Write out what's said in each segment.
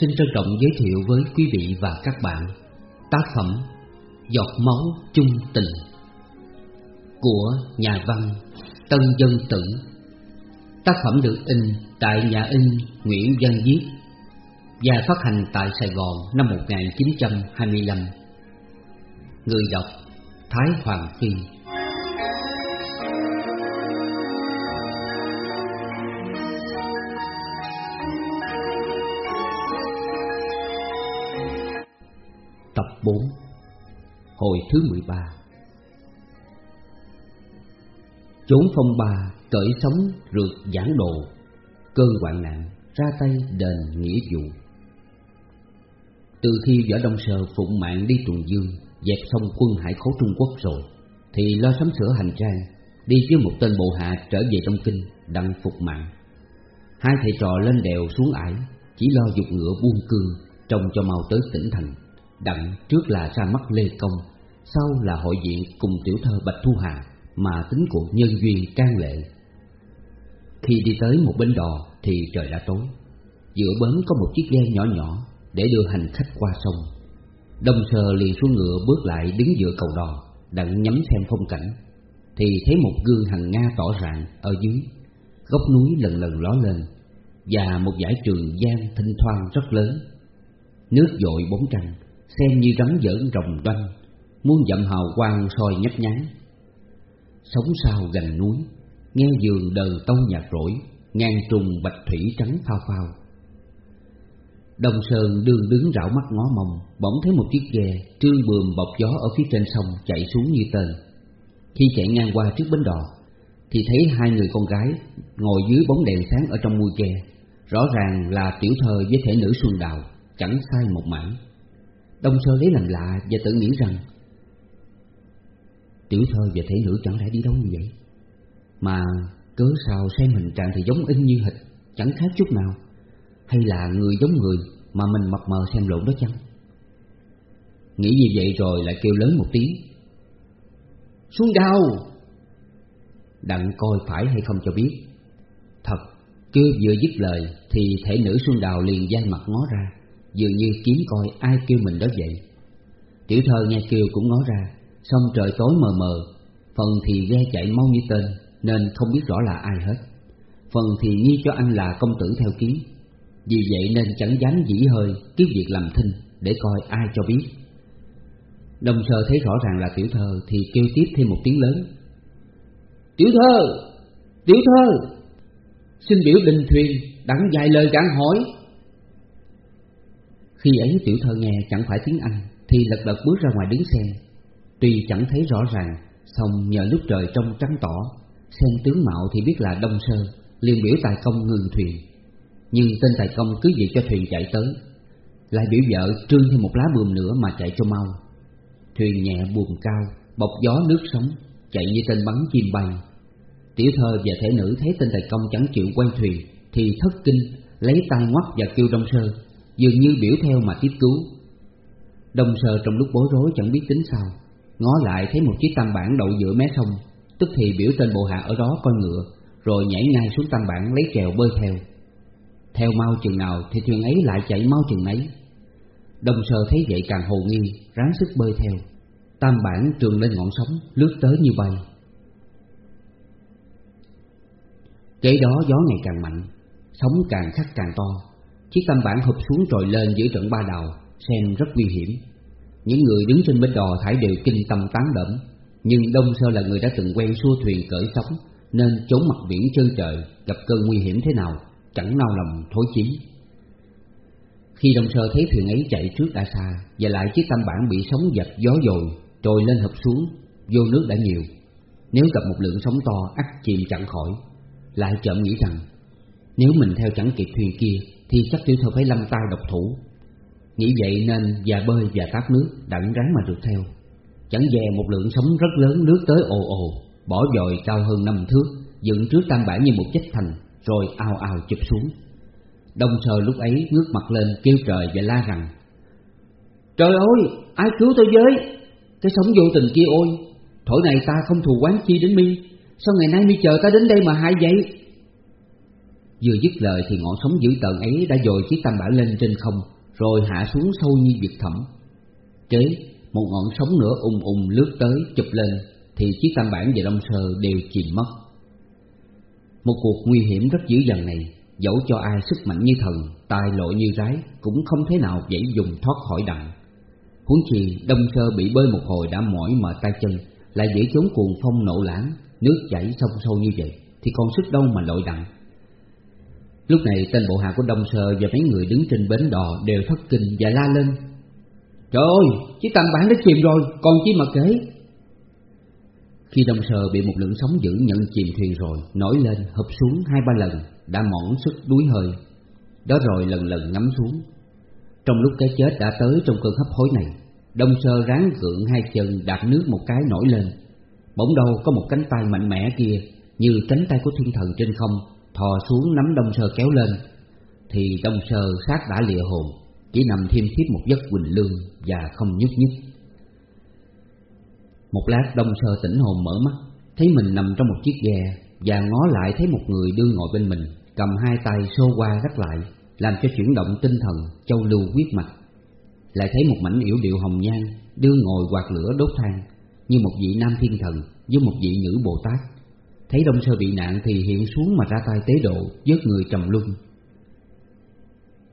xin trân trọng giới thiệu với quý vị và các bạn tác phẩm Giọt máu chung tình của nhà văn Tân Dân Tử. Tác phẩm được in tại nhà in Nguyễn Văn Viết và phát hành tại Sài Gòn năm 1925. Người đọc Thái Hoàng Phi 4 Hồi thứ 13 Chốn phong ba cởi sống rượt giảng đồ Cơn hoạn nạn ra tay đền nghĩa vụ. Từ khi Võ Đông Sơ phụng mạng đi tuần dương, Dẹp xong quân hải khố Trung Quốc rồi, Thì lo sắm sửa hành trang, Đi với một tên bộ hạ trở về Đông Kinh, Đặng phục mạng. Hai thầy trò lên đèo xuống ải, Chỉ lo dục ngựa buông cương, Trông cho mau tới tỉnh thành. Đặng trước là ra mắt Lê Công, Sau là hội diện cùng tiểu thơ Bạch Thu Hà Mà tính cuộc nhân duyên can lệ. Khi đi tới một bến đò Thì trời đã tối. Giữa bến có một chiếc ghe nhỏ nhỏ Để đưa hành khách qua sông. Đông sờ liền xuống ngựa bước lại đứng giữa cầu đò Đặng nhắm xem phong cảnh. Thì thấy một gương hằng Nga tỏ rạng ở dưới. Góc núi lần lần ló lên Và một dải trường giang thinh thoang rất lớn. Nước dội bóng trăng xem như rắn giỡn rồng đoanh, muôn dặm hào quang soi nhấp nháy. Sống sao gần núi, nghe giường đờ tông nhạc rỗi, ngang trùng bạch thủy trắng phao phao. Đông Sơn đương đứng rảo mắt ngó mông, bỗng thấy một chiếc ghe trương bườm bọc gió ở phía trên sông chạy xuống như tên. Khi chạy ngang qua trước bến đò, thì thấy hai người con gái ngồi dưới bóng đèn sáng ở trong mui ghe. Rõ ràng là tiểu thơ với thể nữ Xuân Đào, chẳng sai một mảng. Đông Sơ lấy làm lạ và tự nghĩ rằng, Tiểu thơ và thể nữ chẳng lẽ đi đâu như vậy? Mà cớ sao xem hình trạng thì giống in như hịch Chẳng khác chút nào. Hay là người giống người mà mình mập mờ xem lộn đó chăng? Nghĩ như vậy rồi lại kêu lớn một tiếng, Xuống đào Đặng coi phải hay không cho biết. Thật, Chưa vừa dứt lời Thì thể nữ Xuân Đào liền dai mặt ngó ra. Dường như kiếm coi ai kêu mình đó vậy. Tiểu thơ nghe kêu cũng ngó ra, Xong trời tối mờ mờ, Phần thì ghe chạy mau như tên, Nên không biết rõ là ai hết. Phần thì nghi cho anh là công tử theo kiến Vì vậy nên chẳng dám dĩ hơi kiếm việc làm thinh Để coi ai cho biết. Đồng sờ thấy rõ ràng là tiểu thơ Thì kêu tiếp thêm một tiếng lớn. Tiểu thơ! Tiểu thơ! Xin biểu đình thuyền Đặng dài lời gạn hỏi khi ấy tiểu thơ nghe chẳng phải tiếng Anh, Thì lật đật bước ra ngoài đứng xem. Tuy chẳng thấy rõ ràng, song nhờ lúc trời trong trắng tỏ, Xem tướng mạo thì biết là đông sơ, liền biểu tài công ngừng thuyền. Nhưng tên tài công cứ việc cho thuyền chạy tới, Lại biểu vợ trương thêm một lá buồm nữa mà chạy cho mau. Thuyền nhẹ buồm cao, Bọc gió nước sóng, Chạy như tên bắn chim bay. Tiểu thơ và thể nữ thấy tên tài công chẳng chịu quay thuyền, Thì thất kinh, Lấy tay ngoắt và kêu đông sơ dường như biểu theo mà tiếp cứu. Đông sơ trong lúc bối rối chẳng biết tính sao, ngó lại thấy một chiếc tam bản đậu giữa mé sông, tức thì biểu tên bộ hạ ở đó coi ngựa, rồi nhảy ngay xuống tam bản lấy kèo bơi theo. Theo mau chừng nào thì thuyền ấy lại chạy mau chừng ấy. Đông sơ thấy vậy càng hồ nghi, ráng sức bơi theo. Tam bản trường lên ngọn sóng, lướt tới như bay. Kế đó gió ngày càng mạnh, sóng càng khắc càng to, Chiếc tam bản hụp xuống rồi lên giữa trận ba đầu, Xem rất nguy hiểm. Những người đứng trên bến đò thải đều kinh tâm tán đẫm Nhưng Đông Sơ là người đã từng quen xua thuyền cởi sóng Nên trốn mặt biển trơn trời Gặp cơn nguy hiểm thế nào Chẳng nao lòng thối chí. Khi Đông Sơ thấy thuyền ấy chạy trước đã xa Và lại chiếc tam bản bị sóng giật gió dồi Trồi lên hụp xuống Vô nước đã nhiều. Nếu gặp một lượng sóng to ắt chìm chẳng khỏi. Lại chợm nghĩ rằng Nếu mình theo chẳng kịp thuyền kia thì chắc tiểu thư phải lâm tay độc thủ. Nghĩ vậy nên già bơi và tát nước đặng ráng mà được theo. Chẳng dè một lượng sóng rất lớn nước tới ồ ồ, bỏ dòi cao hơn năm thước, dựng trước tam bản như một chất thành, rồi ao ao chụp xuống. Đông sờ lúc ấy ngước mặt lên kêu trời và la rằng Trời ơi, ai cứu tôi với? Cái sống vô tình kia ôi, thổi này ta không thù quán chi đến mi, sao ngày nay mi chờ ta đến đây mà hại vậy? Vừa dứt lời thì ngọn sóng dữ tợn ấy đã dồi chiếc tam bản lên trên không Rồi hạ xuống sâu như vực thẳm. Kế một ngọn sóng nữa ùng ùng lướt tới chụp lên Thì chiếc tam bản và đông sơ đều chìm mất. Một cuộc nguy hiểm rất dữ dằn này Dẫu cho ai sức mạnh như thần, tài lộ như rái Cũng không thế nào dễ dùng thoát khỏi đặng. Huống chi đông sơ bị bơi một hồi đã mỏi mệt tay chân Lại dễ trốn cuồng phong nộ lãng Nước chảy sông sâu như vậy Thì còn sức đâu mà lội đặng. Lúc này tên bộ hạ của Đông Sơ và mấy người đứng trên bến đò đều thất kinh và la lên. Trời ơi, chiếc tam bản đã chìm rồi, còn chi mà kể? Khi Đông Sơ bị một lượng sóng dữ nhận chìm thuyền rồi Nổi lên, hụp xuống hai ba lần Đã mỏng sức đuối hơi. Đó rồi lần lần ngắm xuống. Trong lúc cái chết đã tới trong cơn hấp hối này Đông Sơ ráng gượng hai chân đạp nước một cái nổi lên. Bỗng đâu có một cánh tay mạnh mẽ kia Như cánh tay của thiên thần trên không Thò xuống nắm Đông Sơ kéo lên, Thì Đông Sơ sát đã lìa hồn, Chỉ nằm thiêm thiếp một giấc quỳnh lương Và không nhúc nhích. Một lát Đông Sơ tỉnh hồn mở mắt, Thấy mình nằm trong một chiếc ghe Và ngó lại thấy một người đưa ngồi bên mình, Cầm hai tay xô qua gắt lại, Làm cho chuyển động tinh thần, Châu lưu huyết mạch. Lại thấy một mảnh yểu điệu hồng nhan, Đưa ngồi quạt lửa đốt than, Như một vị nam thiên thần Với một vị nữ Bồ Tát. Thấy Đông Sơ bị nạn thì hiện xuống mà ra tay tế độ giết người trầm luân.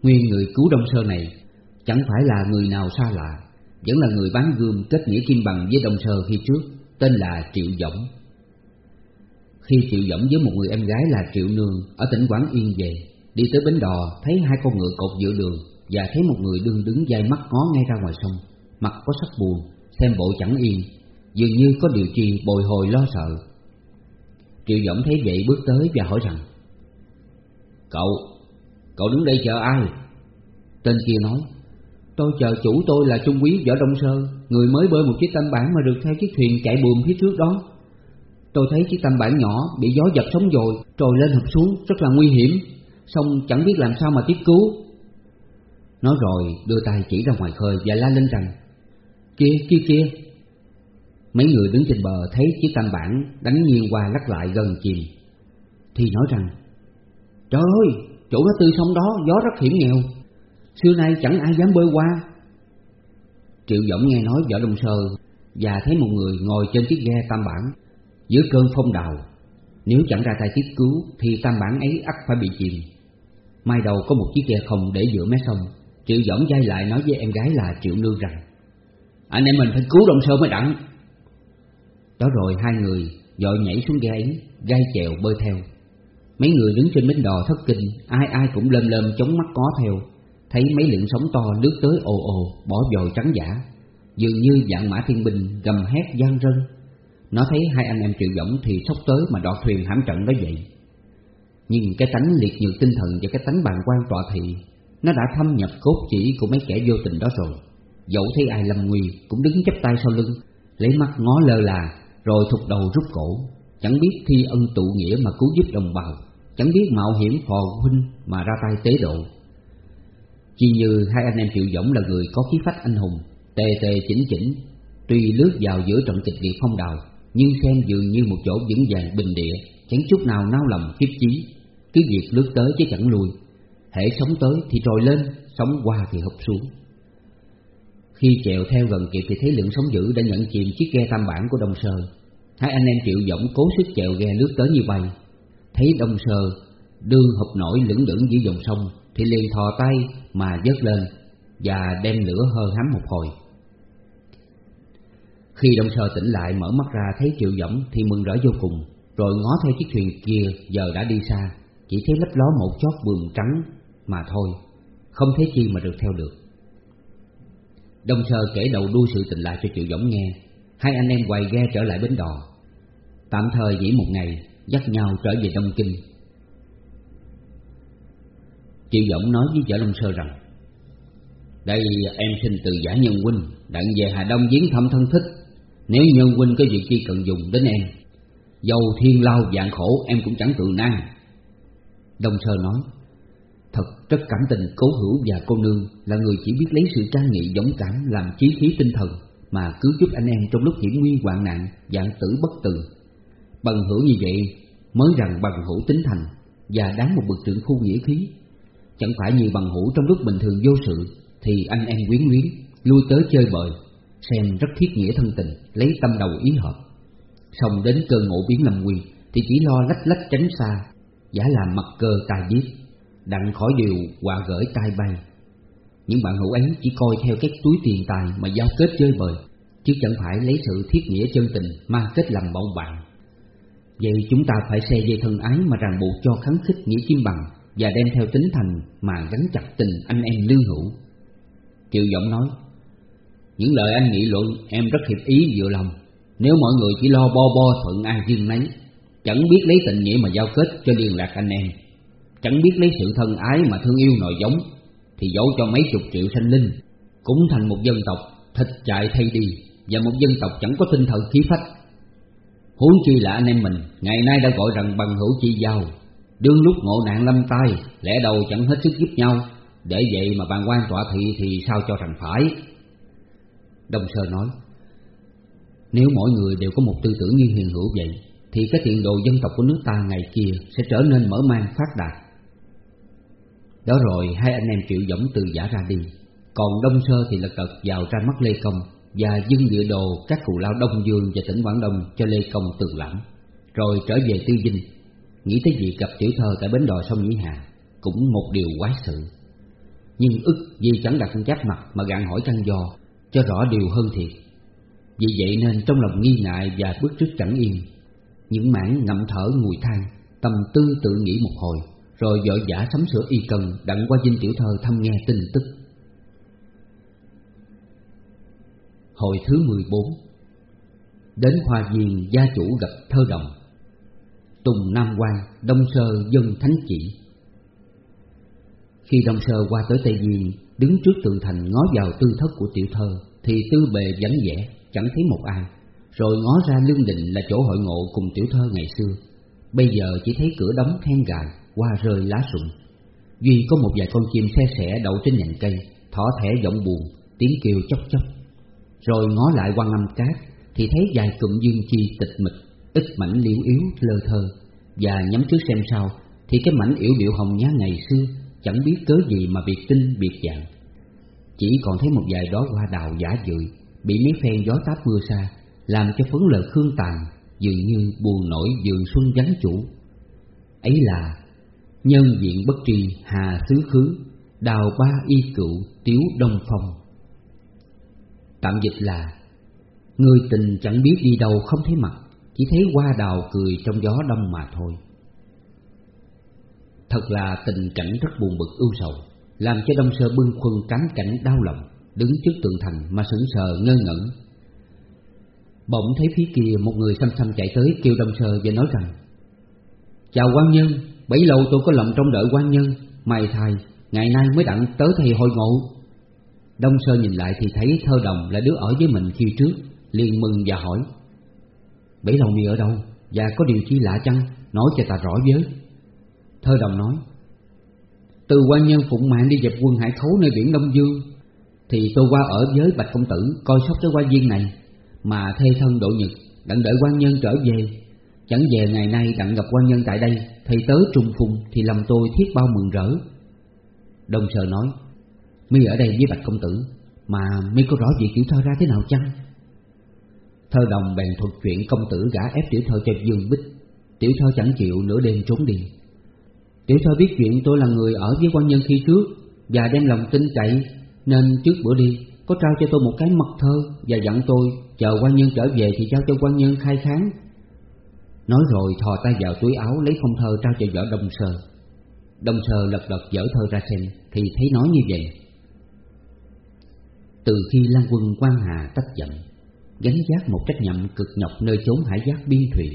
Nguyên người cứu Đông Sơ này, Chẳng phải là người nào xa lạ, Vẫn là người bán gươm kết nghĩa kim bằng với Đông Sơ khi trước, Tên là Triệu Dõng Khi Triệu Dõng với một người em gái là Triệu Nương Ở tỉnh Quảng Yên về, Đi tới bến đò, thấy hai con ngựa cột giữa đường Và thấy một người đương đứng dai mắt ngó ngay ra ngoài sông, Mặt có sắc buồn, Xem bộ chẳng yên, Dường như có điều gì bồi hồi lo sợ. Triệu Dõng thấy vậy bước tới và hỏi rằng Cậu, cậu đứng đây chờ ai? Tên kia nói Tôi chờ chủ tôi là Trung Quý Võ Đông Sơ Người mới bơi một chiếc tam bản mà được theo chiếc thuyền chạy buồm phía trước đó Tôi thấy chiếc tam bản nhỏ bị gió dập sóng dồi Trồi lên hụp xuống rất là nguy hiểm Xong chẳng biết làm sao mà tiếp cứu Nói rồi đưa tay chỉ ra ngoài khơi và la lên rằng Kia kia kia Mấy người đứng trên bờ thấy chiếc tam bản đánh nghiêng qua lắc lại gần chìm. Thì nói rằng Trời ơi, chỗ đó tư sông đó gió rất hiểm nghèo. Xưa nay chẳng ai dám bơi qua. Triệu Dõng nghe nói võ đông sơ Và thấy một người ngồi trên chiếc ghe tam bản Giữa cơn phong đào. Nếu chẳng ra tay tiếp cứu Thì tam bản ấy ắt phải bị chìm. Mai đầu có một chiếc ghe không để giữa mé sông. Triệu Dõng dây lại nói với em gái là Triệu Nương rằng Anh em mình phải cứu đông sơ mới đặng đó rồi hai người dội nhảy xuống ghe ấy, gai chèo bơi theo. Mấy người đứng trên bến đò thất kinh, ai ai cũng lơm lơm chống mắt có theo. Thấy mấy lượng sóng to lướt tới ồ ồ, bỏ dồi trắng giả, dường như dạng mã thiên binh gầm hét gian rân. Nó thấy hai anh em triệu dõng thì sốc tới mà đọt thuyền hãm trận đó vậy. Nhưng cái tánh liệt nhược tinh thần và cái tánh bàn quan tọa thị, nó đã thâm nhập cốt chỉ của mấy kẻ vô tình đó rồi. Dẫu thấy ai lâm nguy cũng đứng chắp tay sau lưng, lấy mắt ngó lơ là rồi thục đầu rút cổ, chẳng biết thi ân tụ nghĩa mà cứu giúp đồng bào, chẳng biết mạo hiểm phò huynh mà ra tay tế độ. Chỉ như hai anh em triệu dũng là người có khí phách anh hùng, tề tề chỉnh chỉnh, tuy lướt vào giữa trận kịch liệt phong đào, nhưng xem dường như một chỗ vững vàng bình địa, chẳng chút nào nao lòng kiếp chí, cứ việc lướt tới chứ chẳng lùi, hệ sống tới thì trồi lên, sống qua thì hụp xuống. Khi chèo theo gần kịp thì thấy lượng sóng dữ đã nhận chìm chiếc ghe tam bản của Đông Sơ. Hai anh em triệu dõng cố sức chèo ghe lướt tới như bay. Thấy Đông Sơ đương hụp nổi lững lững giữa dòng sông thì liền thò tay mà vớt lên và đem lửa hơ hắm một hồi. Khi Đông Sơ tỉnh lại mở mắt ra thấy triệu dõng thì mừng rỡ vô cùng, rồi ngó theo chiếc thuyền kia giờ đã đi xa, chỉ thấy lấp ló một chót buồm trắng mà thôi, không thấy chi mà được theo được. Đông Sơ kể đầu đuôi sự tình lại cho Triệu Dõng nghe. Hai anh em quay ghe trở lại bến đò. Tạm thời nghỉ một ngày, Dắt nhau trở về Đông Kinh. Triệu Dõng nói với Võ Đông Sơ rằng, Đây em xin từ giả nhân huynh, Đặng về Hà Đông viếng thăm thân thích. Nếu nhân huynh có việc chi cần dùng đến em, Dầu thiên lao dạng khổ, em cũng chẳng tự nan. Đông Sơ nói Thật, rất cảm tình, cố hữu và cô nương Là người chỉ biết lấy sự trang nghị dũng cảm, Làm chí khí tinh thần Mà cứu giúp anh em trong lúc hiểm nguy, hoạn nạn Dạng tử bất từ. Bằng hữu như vậy, Mới rằng bằng hữu tính thành Và đáng một bậc trưởng khu nghĩa khí. Chẳng phải như bằng hữu trong lúc bình thường vô sự, Thì anh em quyến luyến, Lui tới chơi bời, Xem rất thiết nghĩa thân tình, Lấy tâm đầu ý hợp. Xong đến cơn ngộ biến lâm nguy, Thì chỉ lo lách lách tránh xa, Giả làm mặt cơ tài biết Đặng khỏi điều quà gửi tai bay. Những bạn hữu ấy chỉ coi theo cái túi tiền tài Mà giao kết chơi bời, Chứ chẳng phải lấy sự thiết nghĩa chân tình Mà kết làm bọn bạn. Vậy chúng ta phải xe dây thân ái Mà ràng buộc cho kháng khích nghĩa chim bằng Và đem theo tính thành Mà gắn chặt tình anh em lưu hữu. Kiều giọng nói, Những lời anh nghị luận, em rất hiệp ý vừa lòng. Nếu mọi người chỉ lo bo bo thuận an riêng nấy, Chẳng biết lấy tình nghĩa mà giao kết cho liên lạc anh em. Chẳng biết lấy sự thân ái mà thương yêu nội giống, Thì dẫu cho mấy chục triệu sanh linh, Cũng thành một dân tộc thịt chạy thay đi, Và một dân tộc chẳng có tinh thần khí phách. Huống chi là anh em mình, Ngày nay đã gọi rằng bằng hữu chi giao. Đương lúc ngộ nạn lâm tai, Lẽ đầu chẳng hết sức giúp nhau, Để vậy mà bàn quan tọa thị thì sao cho rằng phải? Đông Sơ nói, Nếu mỗi người đều có một tư tưởng như hiền hữu vậy, Thì cái tiền đồ dân tộc của nước ta ngày kia Sẽ trở nên mở mang phát đạt. Đó rồi, hai anh em triệu dõng từ giả ra đi. Còn Đông Sơ thì lật cật vào ra mắt Lê Công Và dưng địa đồ các cù lao Đông Dương và tỉnh Quảng Đông cho Lê Công tường lãm. Rồi trở về Tư Dinh Nghĩ tới việc gặp tiểu thơ tại bến đò sông Nhĩ Hà Cũng một điều quái sự. Nhưng ức vì chẳng đặt giáp mặt mà gạn hỏi căn do Cho rõ điều hơn thiệt. Vì vậy nên trong lòng nghi ngại và bước trước chẳng yên, Những mảng ngậm thở ngùi than, Tâm tư tự nghĩ một hồi. Rồi vội vã sắm sửa y cần Đặng qua dinh tiểu thơ thăm nghe tin tức. Hồi thứ 14 Đến Hoa Viên gia chủ gặp thơ đồng. Tùng Nam quan Đông Sơ dân Thánh Chỉ. Khi Đông Sơ qua tới Tây Viên, Đứng trước tường thành ngó vào tư thất của tiểu thơ, Thì tư bề vắng vẻ, Chẳng thấy một ai. Rồi ngó ra lương định là chỗ hội ngộ cùng tiểu thơ ngày xưa. Bây giờ chỉ thấy cửa đóng then gài qua rơi lá rụng Duy có một vài con chim xe sẻ đậu trên nhành cây, Thỏ thẻ giọng buồn, Tiếng kêu chốc chốc. Rồi ngó lại quan âm cát, Thì thấy vài cụm dương chi tịch mịch, Ít mảnh liễu yếu, lơ thơ. Và nhắm trước xem sau Thì cái mảnh yểu điệu hồng nhá ngày xưa Chẳng biết cớ gì mà biệt tinh, biệt dạng. Chỉ còn thấy một vài đó hoa đào giả dự Bị mấy phen gió táp mưa xa, Làm cho phấn lời khương tàn, Dường như buồn nổi vườn xuân vắng chủ. Ấy là Nhân diện bất tri hà xứ khứ Đào ba y cựu tiếu đông phong. Tạm dịch là Người tình chẳng biết đi đâu không thấy mặt Chỉ thấy hoa đào cười trong gió đông mà thôi. Thật là tình cảnh rất buồn bực ưu sầu Làm cho Đông Sơ bưng khuân cám cảnh đau lòng Đứng trước tường thành mà sững sờ ngơ ngẩn. Bỗng thấy phía kia một người xăm xăm chạy tới kêu Đông Sơ và nói rằng Chào quan nhân, bấy lâu tôi có lòng trong đợi quan nhân mày thầy, ngày nay mới đặng tới thầy hội ngộ. Đông Sơ nhìn lại thì thấy thơ đồng là đứa ở với mình khi trước liền mừng và hỏi. Bấy lâu mi ở đâu? Và có điều chi lạ chăng? Nói cho ta rõ với. Thơ đồng nói Từ quan nhân phụng mạng đi dẹp quân hải khấu nơi biển Đông Dương Thì tôi qua ở với Bạch Công Tử Coi sóc tới quan viên này. Mà thê thân độ nhật Đặng đợi quan nhân trở về Chẳng về ngày nay đặng gặp quan nhân tại đây. Thầy tới trùng phùng thì lòng tôi thiết bao mừng rỡ. Đông sờ nói, mi ở đây với Bạch Công Tử, Mà mi có rõ việc tiểu thơ ra thế nào chăng? Thơ đồng bèn thuật chuyện công tử gã ép tiểu thơ cho Dương Bích. Tiểu thơ chẳng chịu nửa đêm trốn đi. Tiểu thơ biết chuyện tôi là người ở với quan nhân khi trước Và đem lòng tin cậy, Nên trước bữa đi, có trao cho tôi một cái mật thơ Và dặn tôi, chờ quan nhân trở về thì giao cho quan nhân khai kháng. Nói rồi thò tay vào túi áo lấy phong thơ trao cho võ Đông Sơ. Đông Sơ lật đật dở thơ ra xem, Thì thấy nói như vậy. Từ khi Lan quân quan hà tách giận Gánh giác một trách nhiệm cực nhọc nơi chốn hải giác biên thủy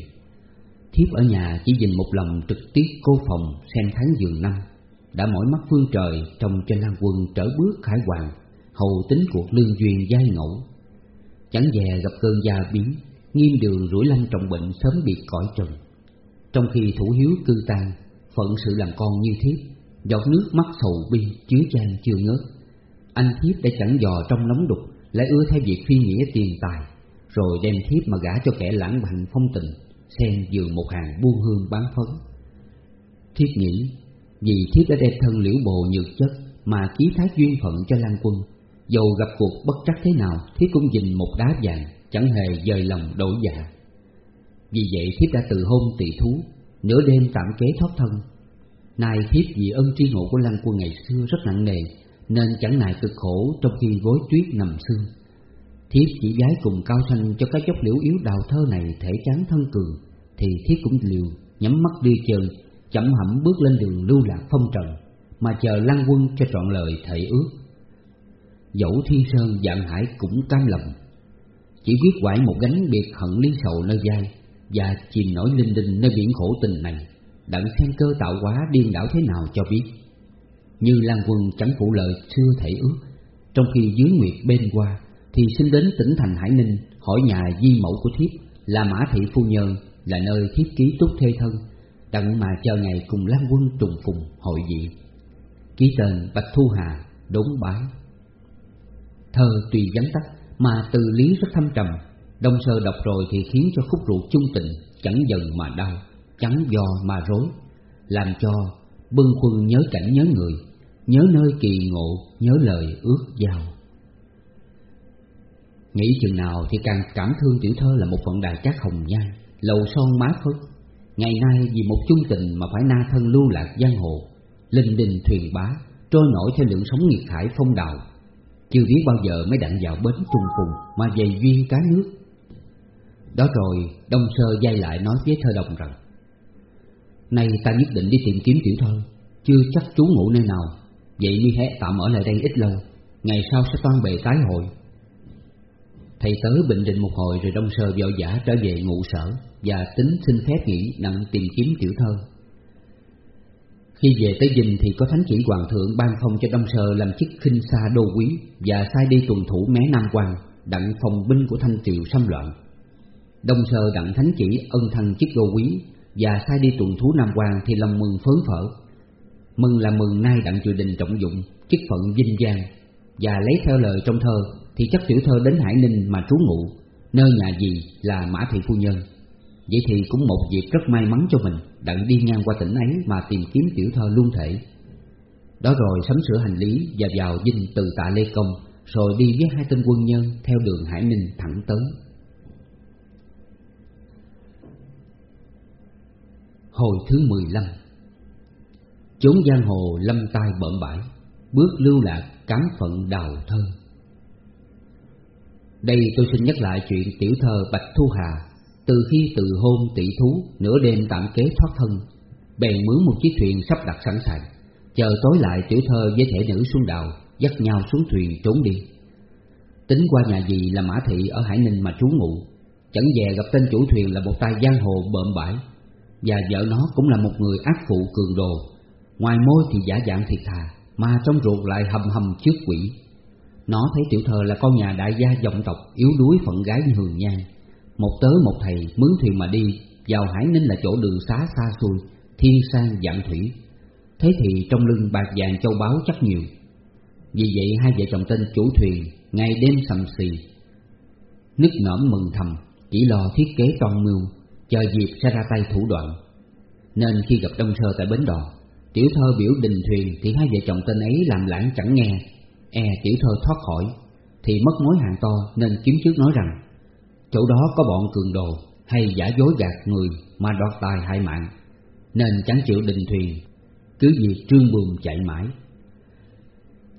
Thiếp ở nhà chỉ dình một lòng trực tiếp cô phòng xem tháng giường năm, Đã mỏi mắt phương trời trông cho Lan quân trở bước khải hoàng, Hầu tính cuộc lương duyên giai ngẫu. Chẳng dè gặp cơn gia biến Nghiêm đường rủi lanh trọng bệnh sớm biệt cõi trần. Trong khi thủ hiếu cư tan Phận sự làm con như thiếp Giọt nước mắt sầu bi chứa chan chưa ngớt. Anh thiếp đã chẳng dò trong nóng đục, Lại ưa theo việc phi nghĩa tiền tài, Rồi đem thiếp mà gả cho kẻ lãng mạn phong tình, Xem giường một hàng buôn hương bán phấn. Thiếp nghĩ, Vì thiếp đã đem thân liễu bồ nhược chất Mà ký thác duyên phận cho Lan Quân, Dầu gặp cuộc bất trắc thế nào, Thiếp cũng dình một đá vàng. Chẳng hề dời lòng đổi dạ. Vì vậy thiếp đã từ hôn tỳ thú, Nửa đêm tạm kế thoát thân. Nay thiếp vì ân tri ngộ của lăng Quân ngày xưa rất nặng nề, Nên chẳng nại cực khổ trong khi gối tuyết nằm xương. Thiếp chỉ gái cùng cao xanh cho cái chốc liễu yếu đào thơ này thể chán thân cường Thì thiếp cũng liều, nhắm mắt đi chơi Chậm hẩm bước lên đường lưu lạc phong trần, Mà chờ lăng Quân cho trọn lời thể ước. Dẫu thiên sơn dạng hải cũng cam lòng chỉ viết quải một gánh biệt hận liên sầu nơi vai Và chìm nổi linh đinh nơi biển khổ tình này, Đặng xem cơ tạo hóa điên đảo thế nào cho biết. Như Lan Quân chẳng phụ lời xưa thể ước, Trong khi dưới nguyệt bên qua, Thì xin đến tỉnh thành Hải Ninh Hỏi nhà di mẫu của thiếp Là Mã Thị Phu Nhân Là nơi thiếp ký túc thê thân, Đặng mà chờ ngày cùng Lan Quân trùng phùng hội dị Ký tên Bạch Thu Hà, đốn bái. Thơ tùy vắn tắt mà từ lý rất thâm trầm Đông sơ đọc rồi thì khiến cho khúc ruột chung tình Chẳng dần mà đau, chẳng do mà rối Làm cho bưng khuân nhớ cảnh nhớ người Nhớ nơi kỳ ngộ, nhớ lời ước giao. Nghĩ chừng nào thì càng cảm thương tiểu thơ là một phận đài cát hồng nhan Lầu son má phất Ngày nay vì một chung tình mà phải na thân lưu lạc giang hồ Linh đình thuyền bá Trôi nổi theo lượng sóng nghiệt hải phong đào chưa biết bao giờ mới đặng vào bến trùng phùng Mà về duyên cá nước. Đó rồi, Đông Sơ dây lại nói với thơ đồng rằng, Nay ta nhất định đi tìm kiếm tiểu thơ Chưa chắc chú ngủ nơi nào. Vậy mi hãy tạm ở lại đây ít lâu, Ngày sau sẽ toan bề tái hội. Thầy tớ bình định một hồi Rồi Đông Sơ vội vã trở về ngụ sở Và tính xin phép nghỉ nặng tìm kiếm tiểu thơ khi về tới dinh thì có thánh chỉ hoàng thượng ban phong cho Đông Sơ làm chức khinh xa đô quý và sai đi tuần thủ mé Nam quan đặng phòng binh của Thanh Triều xâm loạn. Đông Sơ đặng thánh chỉ ân thăng chức đô quý và sai đi tuần thú Nam quan thì lòng mừng phớn phở. Mừng là mừng nay đặng triều đình trọng dụng, chức phận vinh giang và lấy theo lời trong thơ thì chắc tiểu thơ đến Hải Ninh mà trú ngụ, nơi nhà gì là Mã Thị Phu Nhân. Vậy thì cũng một việc rất may mắn cho mình Đặng đi ngang qua tỉnh ấy mà tìm kiếm tiểu thơ luôn thể. Đó rồi sắm sửa hành lý và vào dinh từ tạ Lê Công, Rồi đi với hai tên quân nhân theo đường Hải Ninh thẳng tới. Hồi thứ mười lăm, Chốn giang hồ lâm tai bợm bãi, Bước lưu lạc cám phận đào thơ. Đây tôi xin nhắc lại chuyện tiểu thơ Bạch Thu Hà từ khi từ hôn tỷ thú, Nửa đêm tạm kế thoát thân, Bèn mướn một chiếc thuyền sắp đặt sẵn sàng, Chờ tối lại tiểu thơ với thể nữ xuống đào, Dắt nhau xuống thuyền trốn đi. Tính qua nhà gì là Mã Thị ở Hải Ninh mà trú ngụ, Chẳng dè gặp tên chủ thuyền là một tay giang hồ bợm bãi, Và vợ nó cũng là một người ác phụ cường đồ. Ngoài môi thì giả dạng thiệt thà, Mà trong ruột lại hầm hầm trước quỷ. Nó thấy tiểu thơ là con nhà đại gia dòng tộc, Yếu đuối phận gái như hường nhan một tớ một thầy mướn thuyền mà đi, Vào Hải Ninh là chỗ đường xá xa xôi, Thiên sang dạng thủy. Thế thì trong lưng bạc vàng châu báu chắc nhiều. Vì vậy hai vợ chồng tên chủ thuyền Ngày đêm sầm xì, Nức nở mừng thầm, Chỉ lo thiết kế toàn mưu, Chờ dịp sẽ ra tay thủ đoạn. Nên khi gặp Đông Sơ tại bến đò, Tiểu thơ biểu đình thuyền Thì hai vợ chồng tên ấy làm lãng chẳng nghe E tiểu thơ thoát khỏi, Thì mất mối hàng to Nên kiếm trước nói rằng Chỗ đó có bọn cường đồ hay giả dối gạt người mà đoạt tài hại mạng, Nên chẳng chịu đình thuyền, Cứ việc trương buồm chạy mãi.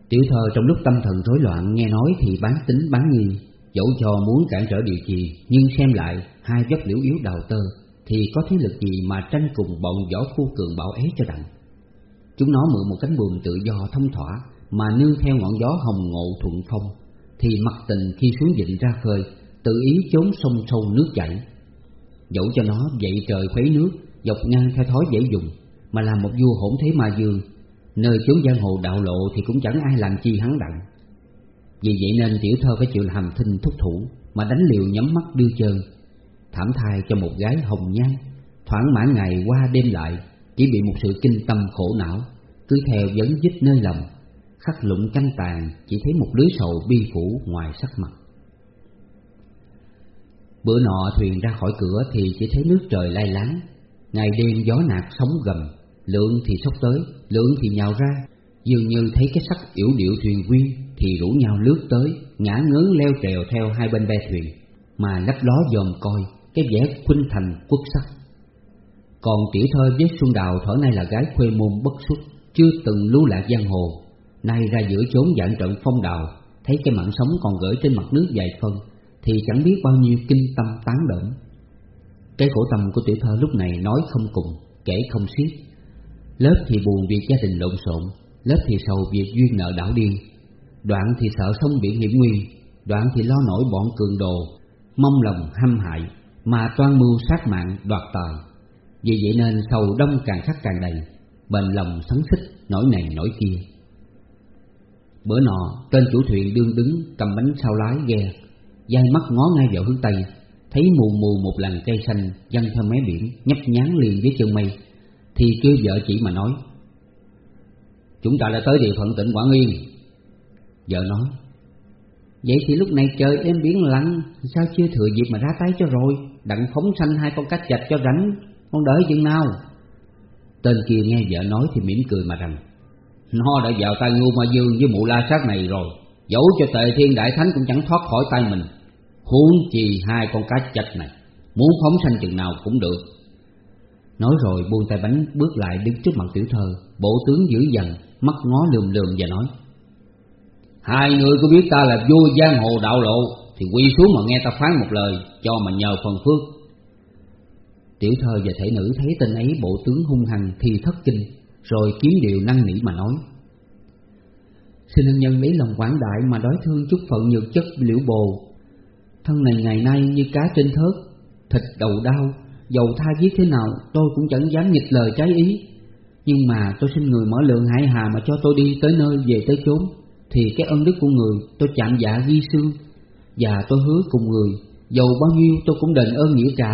Tiểu thơ trong lúc tâm thần rối loạn nghe nói thì bán tính bán nghi, Dẫu cho muốn cản trở điều gì Nhưng xem lại hai dốc liễu yếu đào tơ Thì có thế lực gì mà tranh cùng bọn võ khu cường bảo ấy cho đặng? Chúng nó mượn một cánh buồm tự do thông thỏa Mà nương theo ngọn gió hồng ngộ thuận phong, Thì mặt tình khi xuống dịnh ra khơi tự ý trốn sông sâu nước chảy. Dẫu cho nó dậy trời khuấy nước, dọc ngang theo thói dễ dùng, mà làm một vua hỗn thế ma dương, nơi chốn giang hồ đạo lộ thì cũng chẳng ai làm chi hắn đặng. Vì vậy nên tiểu thơ phải chịu làm thinh thúc thủ, mà đánh liều nhắm mắt đưa chân, thảm thai cho một gái hồng nhan, thoảng mãn ngày qua đêm lại, chỉ bị một sự kinh tâm khổ não, cứ theo vấn dích nơi lòng, khắc lụng canh tàn, chỉ thấy một lưới sầu bi phủ ngoài sắc mặt. Bữa nọ thuyền ra khỏi cửa thì chỉ thấy nước trời lai láng Ngày đêm gió nạt sóng gầm Lượng thì sốc tới, lượng thì nhào ra. Dường như thấy cái sắc yểu điệu thuyền quy Thì rủ nhau lướt tới Ngã ngớn leo trèo theo hai bên be thuyền Mà lấp ló dòm coi Cái vẻ khuynh thành quốc sắc. Còn tiểu thơ với Xuân Đào Thở nay là gái khuê môn bất xuất Chưa từng lưu lạc giang hồ. Nay ra giữa chốn dạng trận phong đào Thấy cái mạng sống còn gửi trên mặt nước dài phân. Thì chẳng biết bao nhiêu kinh tâm tán động Cái khổ tâm của tiểu thơ lúc này nói không cùng, Kể không xiết. Lớp thì buồn vì gia đình lộn xộn, Lớp thì sầu vì duyên nợ đảo điên. Đoạn thì sợ sông biển hiểm nguy Đoạn thì lo nổi bọn cường đồ. Mong lòng hâm hại, Mà toan mưu sát mạng đoạt tài Vì vậy nên sầu đông càng khắc càng đầy, Bền lòng sắn xích nổi này nổi kia. Bữa nọ, tên chủ thuyền đương đứng cầm bánh sau lái ghe dai mắt ngó ngay vào hướng Tây, Thấy mù mù một làn cây xanh dâng theo mé biển, nhấp nhán liền với chân mây. Thì kêu vợ chỉ mà nói, Chúng ta đã tới địa phận tỉnh Quảng Yên. Vợ nói, Vậy thì lúc này trời đêm biển lặng, Sao chưa thừa dịp mà ra tay cho rồi? Đặng phóng sanh hai con cá chạch cho rảnh, Con đợi chừng nào? Tên kia nghe vợ nói thì mỉm cười mà rằng, Nó đã vào tay ngu ma dương với mụ la sát này rồi, Dẫu cho tệ thiên đại thánh cũng chẳng thoát khỏi tay mình. Huống chi hai con cá chạch này, Muốn phóng sanh chừng nào cũng được. Nói rồi buông tay bánh bước lại đứng trước mặt tiểu thơ, Bộ tướng dữ dằn, mắt ngó lườm lườm và nói, Hai người có biết ta là vua giang hồ đạo lộ, Thì quy xuống mà nghe ta phán một lời, Cho mà nhờ phần phước. Tiểu thơ và thể nữ thấy tên ấy bộ tướng hung hăng thì thất kinh, Rồi kiếm điều năng nỉ mà nói, Xin ân nhân lấy lòng quảng đại mà đói thương chút phận nhược chất liễu bồ Thân này ngày nay như cá trên thớt, Thịt đầu đau, Dầu tha giết thế nào tôi cũng chẳng dám nghịch lời trái ý. Nhưng mà tôi xin người mở lượng hải hà mà cho tôi đi tới nơi về tới chốn, Thì cái ân đức của người tôi chạm dạ ghi xương, Và tôi hứa cùng người, Dầu bao nhiêu tôi cũng đền ơn nghĩa trả.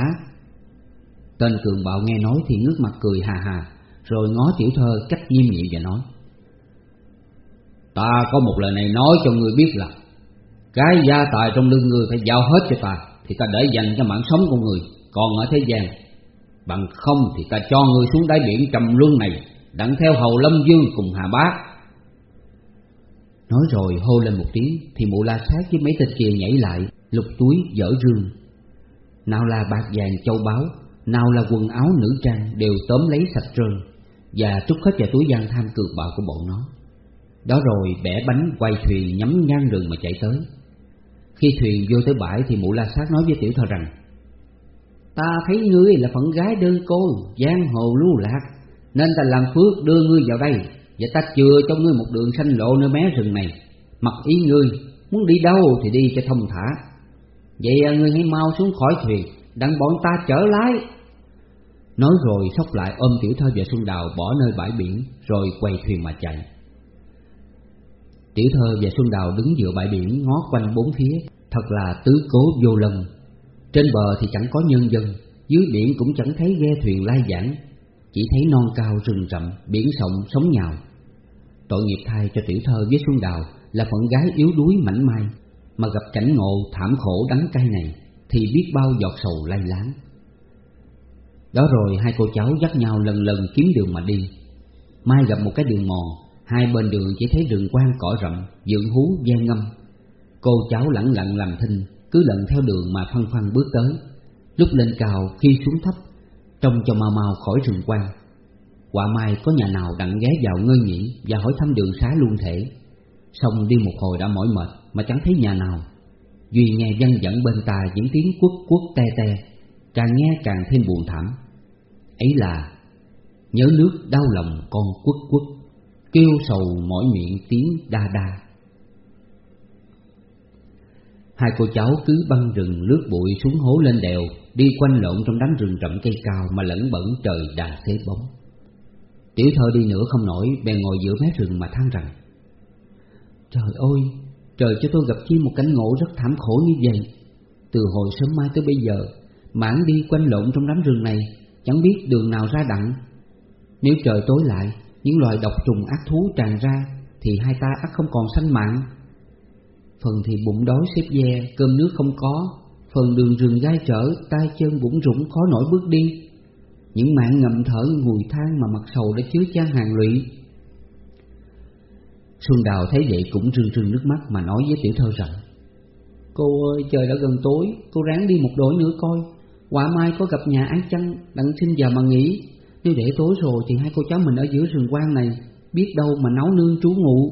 Tên cường bạo nghe nói thì ngước mặt cười hà hà, Rồi ngó tiểu thơ cách nghiêm nghị và nói, Ta có một lời này nói cho người biết là cái gia tài trong lưng người phải giao hết cho ta, Thì ta để dành cho mạng sống của người. Còn ở thế gian, Bằng không thì ta cho người xuống đáy biển trầm luân này, Đặng theo hầu lâm dương cùng hà bác Nói rồi hô lên một tiếng, Thì mụ la sát với mấy tên kia nhảy lại, Lục túi, dở rương Nào là bạc vàng, châu báu, Nào là quần áo nữ trang Đều tóm lấy sạch trơn Và trút hết vào túi gian tham cược bạo của bọn nó. Đó rồi bẻ bánh, quay thuyền nhắm ngang đường mà chạy tới. Khi thuyền vô tới bãi Thì mụ la sát nói với tiểu thơ rằng, Ta thấy ngươi là phận gái đơn cô Giang hồ lưu lạc, Nên ta làm phước đưa ngươi vào đây Và ta chừa cho ngươi một đường sanh lộ nơi mé rừng này. Mặc ý ngươi, Muốn đi đâu thì đi cho thông thả. Vậy à, ngươi hãy mau xuống khỏi thuyền, Đặng bọn ta chở lái. Nói rồi sóc lại ôm tiểu thơ về Xuân Đào bỏ nơi bãi biển, Rồi quay thuyền mà chạy. Tiểu thơ và Xuân Đào đứng giữa bãi biển ngó quanh bốn phía, Thật là tứ cố vô lần. trên bờ thì chẳng có nhân dân, Dưới biển cũng chẳng thấy ghe thuyền lai giảng, Chỉ thấy non cao rừng rậm, Biển sộng sóng nhào. Tội nghiệp thay cho tiểu thơ với Xuân Đào Là phận gái yếu đuối mảnh mai, Mà gặp cảnh ngộ thảm khổ đắng cay này Thì biết bao giọt sầu lay láng. Đó rồi hai cô cháu dắt nhau lần lần kiếm đường mà đi. Mai gặp một cái đường mòn Hai bên đường chỉ thấy rừng quang cỏ rậm Dựng hú gian ngâm. Cô cháu lẳng lặng làm thinh, cứ lần theo đường mà phăng phăng bước tới. Lúc lên cao, khi xuống thấp, trông cho mau mau khỏi rừng quang. Quả mai có nhà nào đặng ghé vào ngơi nghỉ và hỏi thăm đường xá luôn thể. Xong đi một hồi đã mỏi mệt mà chẳng thấy nhà nào. Duy nghe văng dẫn bên tai những tiếng quất quất te te, càng nghe càng thêm buồn thảm. Ấy là, nhớ nước đau lòng con quất quất kêu sầu mỏi miệng tiếng đa đa. Hai cô cháu cứ băng rừng lướt bụi xuống hố lên đèo Đi quanh lộn trong đám rừng rậm cây cao mà lẫn bẩn trời đà xế bóng. Tiểu thơ đi nữa không nổi bèn ngồi giữa mé rừng mà than rằng Trời ơi, trời cho tôi gặp chi một cảnh ngộ rất thảm khổ như vậy. Từ hồi sớm mai tới bây giờ Mãn đi quanh lộn trong đám rừng này Chẳng biết đường nào ra đặng. Nếu trời tối lại những loài độc trùng ác thú tràn ra Thì hai ta ắt không còn sanh mạng. Phần thì bụng đói xếp ve, cơm nước không có. Phần đường rừng gai trở, tay chân bụng rủng khó nổi bước đi. Những mạng ngậm thở ngùi than mà mặt sầu đã chứa chan hàng lụy. Xuân Đào thấy vậy cũng rưng rưng nước mắt mà nói với tiểu thơ rằng Cô ơi trời đã gần tối Cô ráng đi một đổi nữa coi. Quả mai có gặp nhà án chăng Đặng xin giờ mà nghỉ. Nếu để tối rồi thì hai cô cháu mình ở giữa rừng quang này Biết đâu mà nấu nương trú ngụ.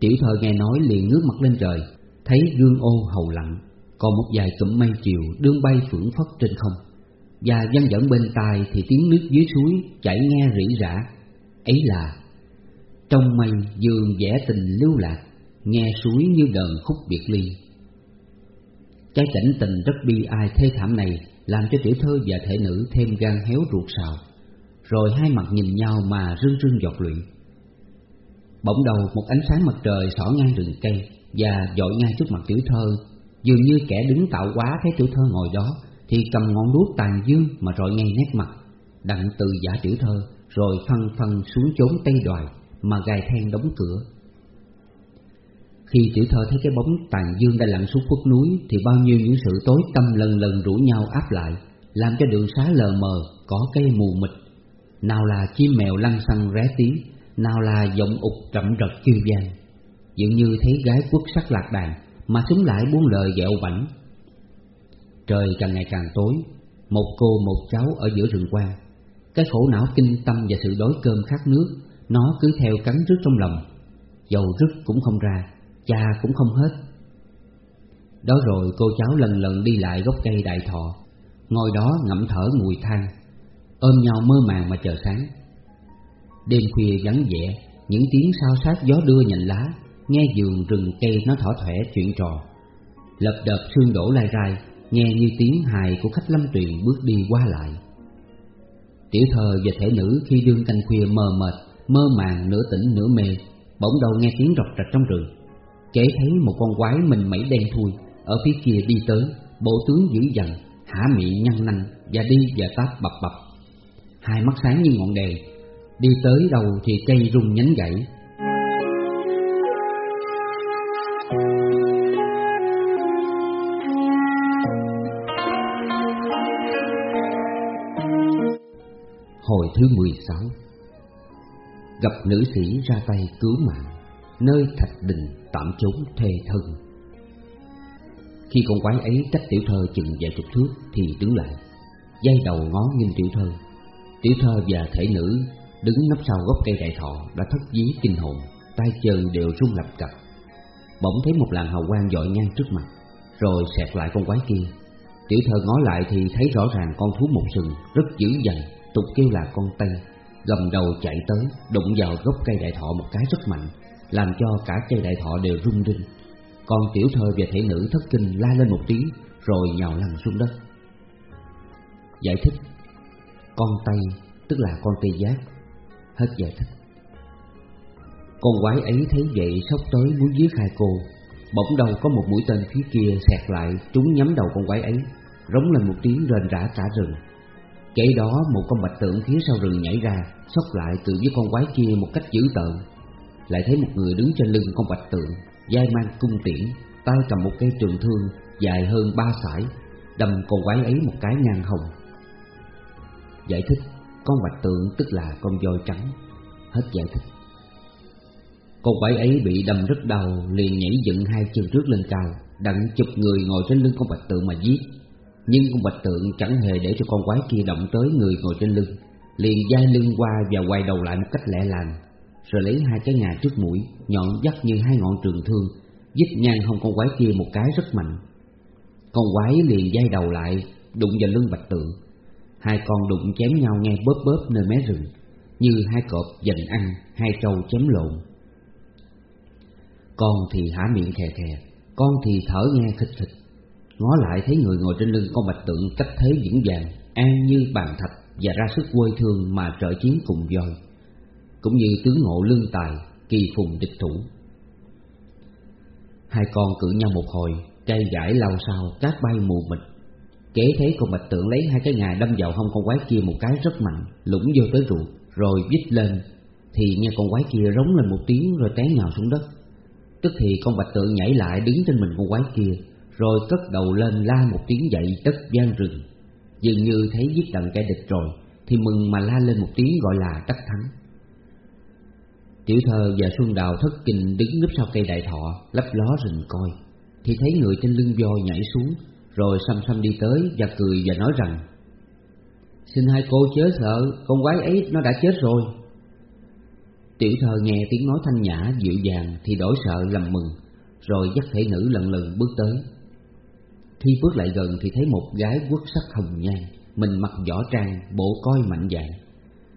Tiểu thờ nghe nói liền ngước mặt lên trời, Thấy gương ô hầu lặng Còn một vài cụm mây chiều đương bay phưởng phất trên không. Và văng dẫn bên tai thì tiếng nước dưới suối chảy nghe rỉ rả. Ấy là, Trong mây dường vẽ tình lưu lạc, Nghe suối như đờn khúc biệt ly. Cái cảnh tình rất bi ai thê thảm này làm cho tiểu thơ và thể nữ thêm gan héo ruột sào Rồi hai mặt nhìn nhau mà rưng rưng giọt lụy. Bỗng đầu một ánh sáng mặt trời xỏ ngang rừng cây Và dội ngay trước mặt tiểu thơ, Dường như kẻ đứng tạo quá thấy tiểu thơ ngồi đó Thì cầm ngọn đuốc tàn dương mà rọi ngay nét mặt, Đặng từ giả tiểu thơ, Rồi phân phân xuống chốn tây đoài Mà gài then đóng cửa. Khi tiểu thơ thấy cái bóng tàn dương đã lặn xuống khuất núi Thì bao nhiêu những sự tối tâm lần lần rủ nhau áp lại Làm cho đường xá lờ mờ, có cây mù mịt. Nào là chim mèo lăn xăng ré tiếng nào là giọng ục trậm rật kêu vang Dường như thấy gái quốc sắc lạc đàn Mà súng lại buông lời dẹo vảnh Trời càng ngày càng tối Một cô một cháu ở giữa rừng quang. Cái khổ não kinh tâm và sự đói cơm khát nước Nó cứ theo cắn rứt trong lòng. Dầu rứt cũng không ra. Cha cũng không hết. Đó rồi cô cháu lần lần đi lại gốc cây đại thọ, Ngồi đó ngậm thở mùi than, Ôm nhau mơ màng mà chờ sáng. Đêm khuya vắng vẻ, Những tiếng sao sát gió đưa nhành lá, Nghe giường rừng cây nó thỏ thẻ chuyện trò. Lập đợt sương đổ lai rai, Nghe như tiếng hài của khách lâm tuyền bước đi qua lại. Tiểu thơ và thể nữ khi đương canh khuya mờ mệt, Mơ màng nửa tỉnh nửa mê, Bỗng đầu nghe tiếng rọc rạch trong rừng. Kể thấy một con quái mình mẩy đen thui, Ở phía kia đi tới, Bộ tướng dữ dằn, Hả miệng nhăn nanh Và đi và táp bập bập. Hai mắt sáng như ngọn đèn, Đi tới đầu thì cây rung nhánh gãy. Hồi thứ 16 Gặp nữ sĩ ra tay cứu mạng. Nơi thạch đình tạm trốn thê thân. Khi con quái ấy cách tiểu thơ chừng vài chục thước Thì đứng lại Dây đầu ngó nhìn tiểu thơ. Tiểu thơ và thể nữ Đứng nấp sau gốc cây đại thọ đã thất dí kinh hồn, tay chân đều run lập cập. Bỗng thấy một làn hào quang dội ngang trước mặt, Rồi xẹt lại con quái kia. Tiểu thơ ngó lại thì thấy rõ ràng con thú một sừng Rất dữ dằn, Tục kêu là con tây, Gầm đầu chạy tới, Đụng vào gốc cây đại thọ một cái rất mạnh. Làm cho cả cây đại thọ đều rung rinh. Còn tiểu thơ và thể nữ thất kinh la lên một tiếng, Rồi nhào lăn xuống đất. Giải thích, Con tay tức là con tê giác, Hết giải thích. Con quái ấy thấy vậy sốc tới muốn giết hai cô. Bỗng đầu có một mũi tên phía kia xẹt lại, Trúng nhắm đầu con quái ấy, Rống lên một tiếng rền rã cả rừng. Kể đó, một con bạch tượng phía sau rừng nhảy ra Sóc lại tự với con quái kia một cách dữ tợn. Lại thấy một người đứng trên lưng con bạch tượng vai mang cung tiễn, tay cầm một cây trường thương dài hơn ba sải, Đâm con quái ấy một cái ngang hồng. Giải thích, con bạch tượng tức là con voi trắng. Hết giải thích. Con quái ấy bị đâm rất đau, Liền nhảy dựng hai chân trước lên cao, Đặng chụp người ngồi trên lưng con bạch tượng mà giết. Nhưng con bạch tượng chẳng hề để cho con quái kia động tới người ngồi trên lưng, Liền dai lưng qua và quay đầu lại một cách lẹ làng. Rồi lấy hai cái ngà trước mũi, Nhọn dắt như hai ngọn trường thương dứt ngang hông con quái kia một cái rất mạnh. Con quái liền dây đầu lại, Đụng vào lưng bạch tượng Hai con đụng chém nhau nghe bóp bóp nơi mé rừng, Như hai cọp giành ăn, Hai trâu chém lộn. Con thì há miệng khè khè, Con thì thở nghe khịch khịch. Ngó lại thấy người ngồi trên lưng con bạch tượng Cách thế vững vàng, An như bàn thạch Và ra sức quê thương mà trợ chiến cùng dòi. Cũng như tướng ngộ lương tài, Kỳ phùng địch thủ. Hai con cự nhau một hồi Cây gãi lao sao, cát bay mù mịt. Kế thấy con bạch tượng lấy hai cái ngà đâm vào hông con quái kia một cái rất mạnh Lũng vô tới ruột, Rồi vít lên. Thì nghe con quái kia rống lên một tiếng rồi té nhào xuống đất. Tức thì con bạch tượng nhảy lại đứng trên mình con quái kia, Rồi cất đầu lên la một tiếng dậy tất gian rừng. Dường như thấy giết tận kẻ địch rồi, Thì mừng mà la lên một tiếng gọi là đắc thắng. Tiểu thơ và Xuân Đào thất kinh đứng núp sau cây đại thọ Lấp ló rình coi. Thì thấy người trên lưng voi nhảy xuống Rồi xăm xăm đi tới và cười và nói rằng Xin hai cô chớ sợ Con quái ấy nó đã chết rồi. Tiểu thơ nghe tiếng nói thanh nhã dịu dàng Thì đổi sợ làm mừng Rồi dắt thể nữ lần lần bước tới. Khi bước lại gần thì thấy một gái quất sắc hồng nhan Mình mặc võ trang, bộ coi mạnh dạng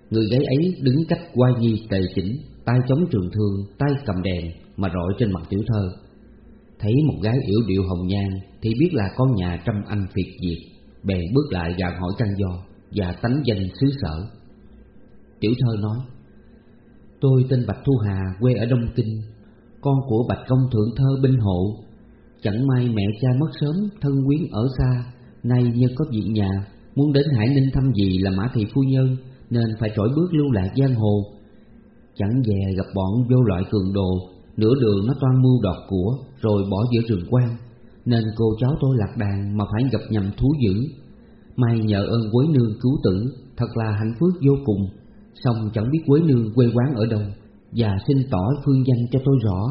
Người gái ấy đứng cách quay nhi tề chỉnh tay chống trường thương, tay cầm đèn mà rọi trên mặt tiểu thơ. Thấy một gái yểu điệu hồng nhan thì biết là con nhà trăm anh phiệt diệt, bèn bước lại gạn hỏi căn do và tánh danh xứ sở. Tiểu thơ nói, tôi tên Bạch Thu Hà, quê ở Đông Kinh, con của Bạch Công Thượng Thơ Binh Hộ. Chẳng may mẹ cha mất sớm, thân quyến ở xa, nay nhân có việc nhà, muốn đến Hải Ninh thăm dì là Mã Thị Phu Nhân, nên phải trỗi bước lưu lạc giang hồ Chẳng dè gặp bọn vô loại cường đồ. Nửa đường nó toan mưu đọt của, Rồi bỏ giữa rừng quan Nên cô cháu tôi lạc đàn Mà phải gặp nhầm thú dữ. May nhờ ơn quế nương cứu tử, Thật là hạnh phúc vô cùng. Xong chẳng biết quế nương quê quán ở đâu, Và xin tỏ phương danh cho tôi rõ.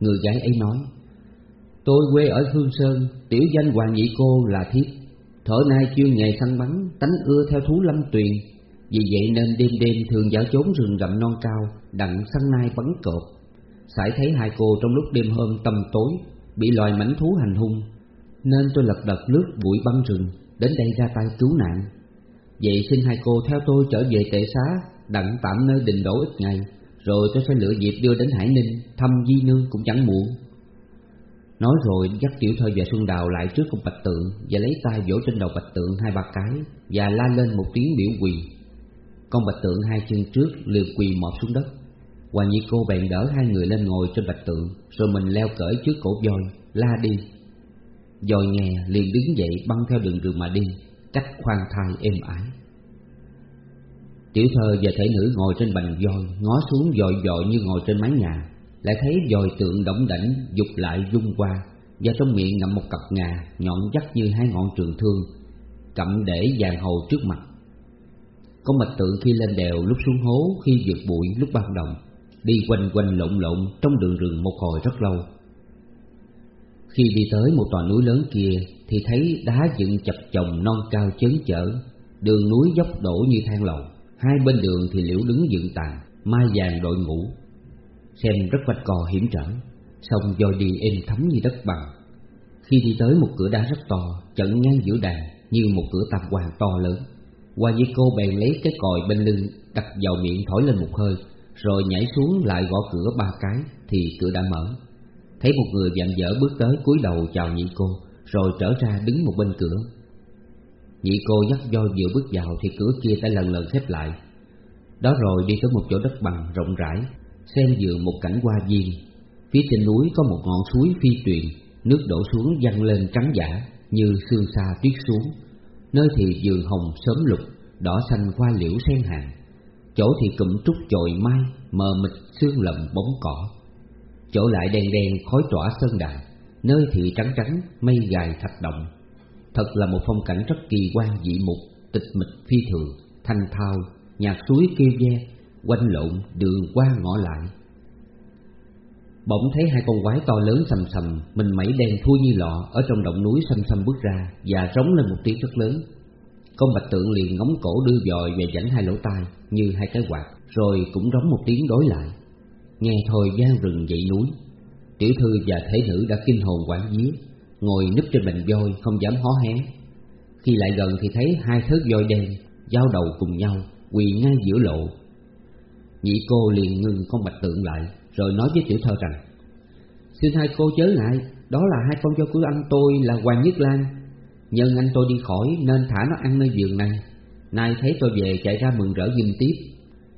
Người gái ấy nói, Tôi quê ở Hương Sơn, Tiểu danh Hoàng Nhị Cô là Thiếp Thở nay chuyên nghề săn bắn, Tánh ưa theo thú lâm tuyền vì vậy nên đêm đêm thường giả trốn rừng rậm non cao Đặng săn nai bắn cột, Sải thấy hai cô trong lúc đêm hôm tầm tối Bị loài mảnh thú hành hung Nên tôi lật đật lướt bụi băng rừng Đến đây ra tay cứu nạn. Vậy xin hai cô theo tôi trở về tệ xá Đặng tạm nơi đình đổ ít ngày Rồi tôi sẽ lựa dịp đưa đến Hải Ninh Thăm Di Nương cũng chẳng muộn. Nói rồi dắt tiểu thơ và Xuân Đào lại trước con bạch tượng Và lấy tay vỗ trên đầu bạch tượng hai ba cái Và la lên một tiếng biểu quỳ con bạch tượng hai chân trước liền quỳ mọp xuống đất. Hoàng Nhi cô bèn đỡ hai người lên ngồi trên bạch tượng, Rồi mình leo cởi trước cổ voi, La đi. Dòi nghe liền đứng dậy, băng theo đường rừng mà đi, Cách khoan thai êm ái. Tiểu thơ và thể nữ ngồi trên bành voi, Ngó xuống dòi dội như ngồi trên mái nhà. Lại thấy dòi tượng động đảnh, Dục lại dung qua, Và trong miệng ngậm một cặp ngà Nhọn dắt như hai ngọn trường thương Cậm để vàng hầu trước mặt con mạch tự khi lên đèo lúc xuống hố, Khi vượt bụi lúc ban đồng, Đi quanh quanh lộn lộn trong đường rừng một hồi rất lâu. Khi đi tới một tòa núi lớn kia Thì thấy đá dựng chập chồng non cao chớn chở, Đường núi dốc đổ như thang lầu, Hai bên đường thì liễu đứng dựng tàn, Mai vàng đội ngũ, Xem rất vạch cò hiểm trở Xong do đi êm thấm như đất bằng. Khi đi tới một cửa đá rất to Chận ngang giữa đàn Như một cửa tam quan to lớn. Hoa với cô bèn lấy cái còi bên lưng, Đặt vào miệng thổi lên một hơi, Rồi nhảy xuống lại gõ cửa ba cái, Thì cửa đã mở. Thấy một người dặn dở bước tới cúi đầu chào nhị cô, Rồi trở ra đứng một bên cửa. Nhị cô dắt do vừa bước vào Thì cửa kia đã lần lần khép lại. Đó rồi đi tới một chỗ đất bằng rộng rãi, Xem vừa một cảnh hoa viên. Phía trên núi có một ngọn suối phi tuyền, Nước đổ xuống văng lên trắng giả Như sương xa tuyết xuống. Nơi thì vườn hồng sớm lục Đỏ xanh hoa liễu sen hàng. Chỗ thì cụm trúc chồi mai, Mờ mịt sương lầm bóng cỏ. Chỗ lại đen đen khói tỏa sơn đài, Nơi thì trắng trắng, mây gài thạch động. Thật là một phong cảnh rất kỳ quan, dị mục, Tịch mịch, phi thường, Thanh thao, Nhạc suối kêu ve, Quanh lộn, đường qua ngõ lại. Bỗng thấy hai con quái to lớn sầm sầm, Mình mẩy đen thui như lọ, Ở trong động núi xăm xăm bước ra Và rống lên một tiếng rất lớn. Con bạch tượng liền ngóng cổ đưa dòi về dãnh hai lỗ tai Như hai cái quạt, Rồi cũng rống một tiếng đối lại. Nghe thôi gian rừng dậy núi. Tiểu thư và thể nữ đã kinh hồn quảng vía, Ngồi núp trên bình voi không dám hó hé. Khi lại gần thì thấy hai thớt voi đen Giao đầu cùng nhau Quỳ ngay giữa lộ. Nhị cô liền ngưng con bạch tượng lại rồi nói với tiểu thơ rằng Xin hai cô chớ ngại Đó là hai con dâu của anh tôi là Hoàng Nhất Lan. Nhân anh tôi đi khỏi nên thả nó ăn nơi giường này. Nay thấy tôi về chạy ra mừng rỡ dùm tiếp.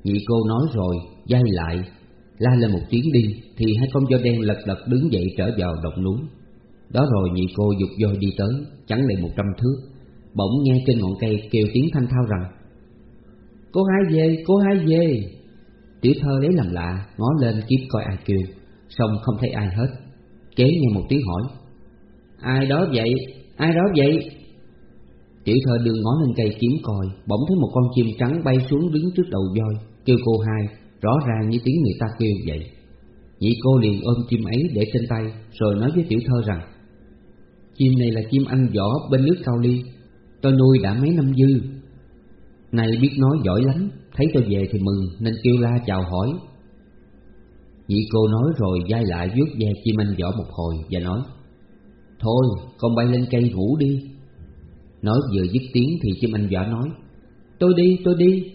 Nhị cô nói rồi dây lại La lên một tiếng đi Thì hai con dâu đen lật lật đứng dậy trở vào động núi. Đó rồi nhị cô dục voi đi tới Chẳng đầy một trăm thước. Bỗng nghe trên ngọn cây kêu tiếng thanh thao rằng Cô hai về, cô hai về. Tiểu thơ lấy làm lạ Ngó lên kiếm coi ai kêu Xong không thấy ai hết. Kế nghe một tiếng hỏi Ai đó vậy, ai đó vậy? Tiểu thơ đưa ngó lên cây kiếm coi Bỗng thấy một con chim trắng bay xuống đứng trước đầu voi Kêu cô hai Rõ ràng như tiếng người ta kêu vậy. Nhị cô liền ôm chim ấy để trên tay Rồi nói với tiểu thơ rằng Chim này là chim anh võ bên nước cao ly Tôi nuôi đã mấy năm dư. Này biết nói giỏi lắm. Thấy tôi về thì mừng, Nên kêu la chào hỏi. Nhị cô nói rồi dai lại vuốt ve chim anh võ một hồi Và nói, Thôi, con bay lên cây ngủ đi. Nói vừa dứt tiếng thì chim anh võ nói, Tôi đi tôi đi.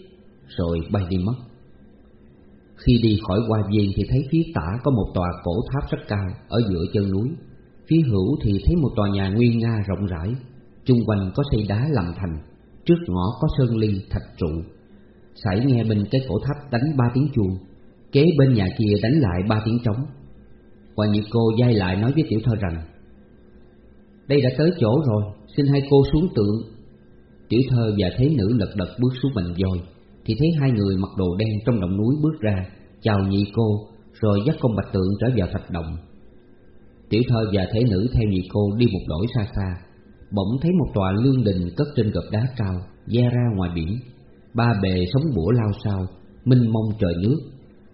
Rồi bay đi mất. Khi đi khỏi hoa viên thì thấy phía tả có một tòa cổ tháp rất cao Ở giữa chân núi. Phía hữu thì thấy một tòa nhà nguyên nga rộng rãi Trung quanh có xây đá làm thành, Trước ngõ có sơn ly thạch trụ. Sải nghe bên cái cổ tháp đánh ba tiếng chuông, Kế bên nhà kia đánh lại ba tiếng trống. Hoàng nhị cô dai lại nói với tiểu thơ rằng, Đây đã tới chỗ rồi, Xin hai cô xuống tượng Tiểu thơ và thế nữ lật đật bước xuống mình voi Thì thấy hai người mặc đồ đen trong động núi bước ra, Chào nhị cô, Rồi dắt con bạch tượng trở vào thạch động. Tiểu thơ và thế nữ theo nhị cô đi một đổi xa xa, Bỗng thấy một tòa lương đình cất trên gập đá cao Gia ra ngoài biển. Ba bề sóng bủa lao sao Minh mông trời nước.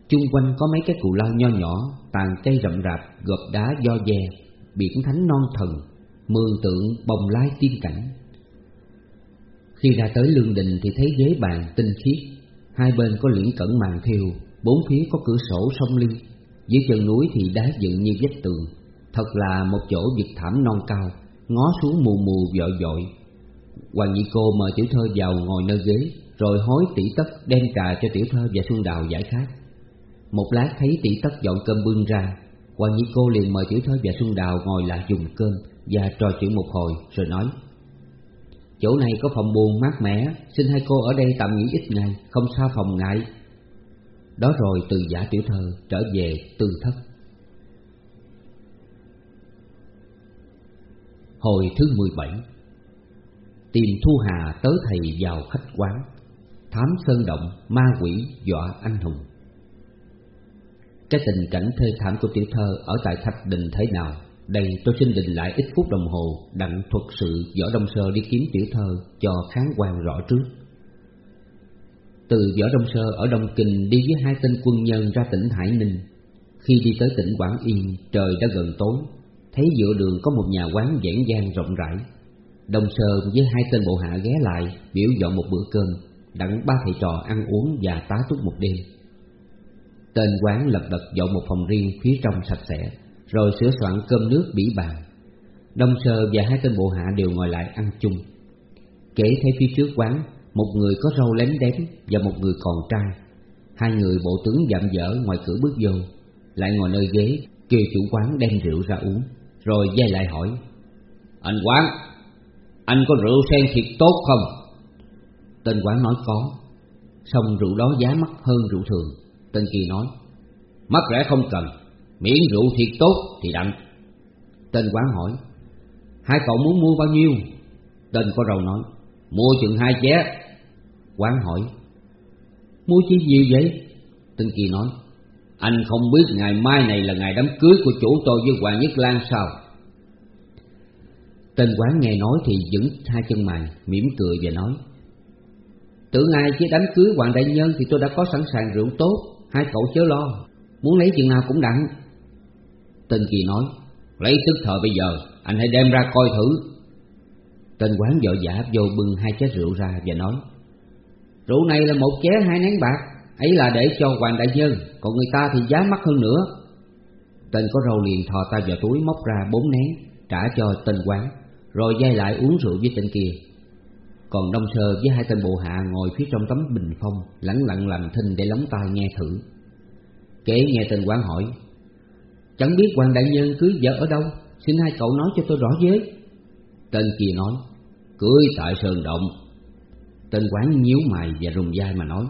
Chung quanh có mấy cái cù lao nho nhỏ, Tàn cây rậm rạp gợp đá do dè, Biển thánh non thần, Mường tượng bồng lai tiên cảnh. Khi ra tới lương đình thì thấy ghế bàn tinh khiết, Hai bên có liễn cẩn màn thiêu Bốn phía có cửa sổ sông ly Dưới chân núi thì đá dựng như vách tường, Thật là một chỗ vực thảm non cao, Ngó xuống mù mù dội dội. Hoàng Nhị Cô mời tiểu thơ vào ngồi nơi ghế. Rồi hối tỷ tất đem trà cho tiểu thơ và Xuân Đào giải khát. Một lát thấy tỷ tất dọn cơm bưng ra Hoàng nhĩ Cô liền mời tiểu thơ và Xuân Đào ngồi lại dùng cơm Và trò chuyện một hồi, rồi nói, Chỗ này có phòng buồn mát mẻ, Xin hai cô ở đây tạm nghỉ ít ngày, Không xa phòng ngại. Đó rồi từ giả tiểu thơ trở về tư thất. Hồi thứ 17 Tìm Thu Hà tới thầy vào khách quán. Thám sơn động, ma quỷ, dọa anh hùng. Cái tình cảnh thê thảm của tiểu thơ ở tại Thạch Đình thế nào? Đây tôi xin định lại ít phút đồng hồ Đặng thuật sự Võ Đông Sơ đi kiếm tiểu thơ cho khán quan rõ trước. Từ Võ Đông Sơ ở Đông Kinh đi với hai tên quân nhân ra tỉnh Hải Ninh. Khi đi tới tỉnh Quảng Yên trời đã gần tối. Thấy giữa đường có một nhà quán dãn gian rộng rãi. Đông Sơ với hai tên bộ hạ ghé lại Biểu dọn một bữa cơm. Đặng ba thầy trò ăn uống và tá túc một đêm. Tên quán lập đật dọn một phòng riêng phía trong sạch sẽ, Rồi sửa soạn cơm nước bỉ bàn. Đông Sơ và hai tên bộ hạ đều ngồi lại ăn chung. Kể thấy phía trước quán, Một người có râu lém đém và một người còn trai. Hai người bộ tướng dạm dở ngoài cửa bước vô, Lại ngồi nơi ghế, kêu chủ quán đem rượu ra uống, rồi dây lại hỏi, Anh quán, Anh có rượu sen thiệt tốt không? Tên quán nói có Xong rượu đó giá mắc hơn rượu thường. Tên kia nói Mắc rẻ không cần. Miễn rượu thiệt tốt thì đặng Tên quán hỏi Hai cậu muốn mua bao nhiêu? Tên có rầu nói Mua chừng hai ché Quán hỏi Mua chi nhiều vậy? Tên kia nói anh không biết ngày mai này là ngày đám cưới của chủ tôi với Hoàng Nhất Lan sao? Tên quán nghe nói thì dựng hai chân mày, mỉm cười và nói từ ngày chỉ đánh cưới Hoàng Đại Nhân thì tôi đã có sẵn sàng rượu tốt. Hai cậu chớ lo, muốn lấy chừng nào cũng đặng. Tên kỳ nói Lấy tức thời bây giờ, anh hãy đem ra coi thử. Tên quán vợ giả vô bưng hai chén rượu ra và nói Rượu này là một ché hai nén bạc ấy là để cho hoàng đại nhân còn người ta thì giá mắc hơn nữa. Tên có râu liền thò tay vào túi móc ra bốn nén trả cho tên quán rồi dây lại uống rượu với tên kia còn đông sơ với hai tên bộ hạ ngồi phía trong tấm bình phong, lẳng lặng làm thinh để lóng tai nghe thử. Kể nghe tên quán hỏi, chẳng biết quan đại nhân cưới vợ ở đâu? Xin hai cậu nói cho tôi rõ với. Tên kia nói, cưới tại sơn động. Tên quán nhíu mày và rùng vai mà nói,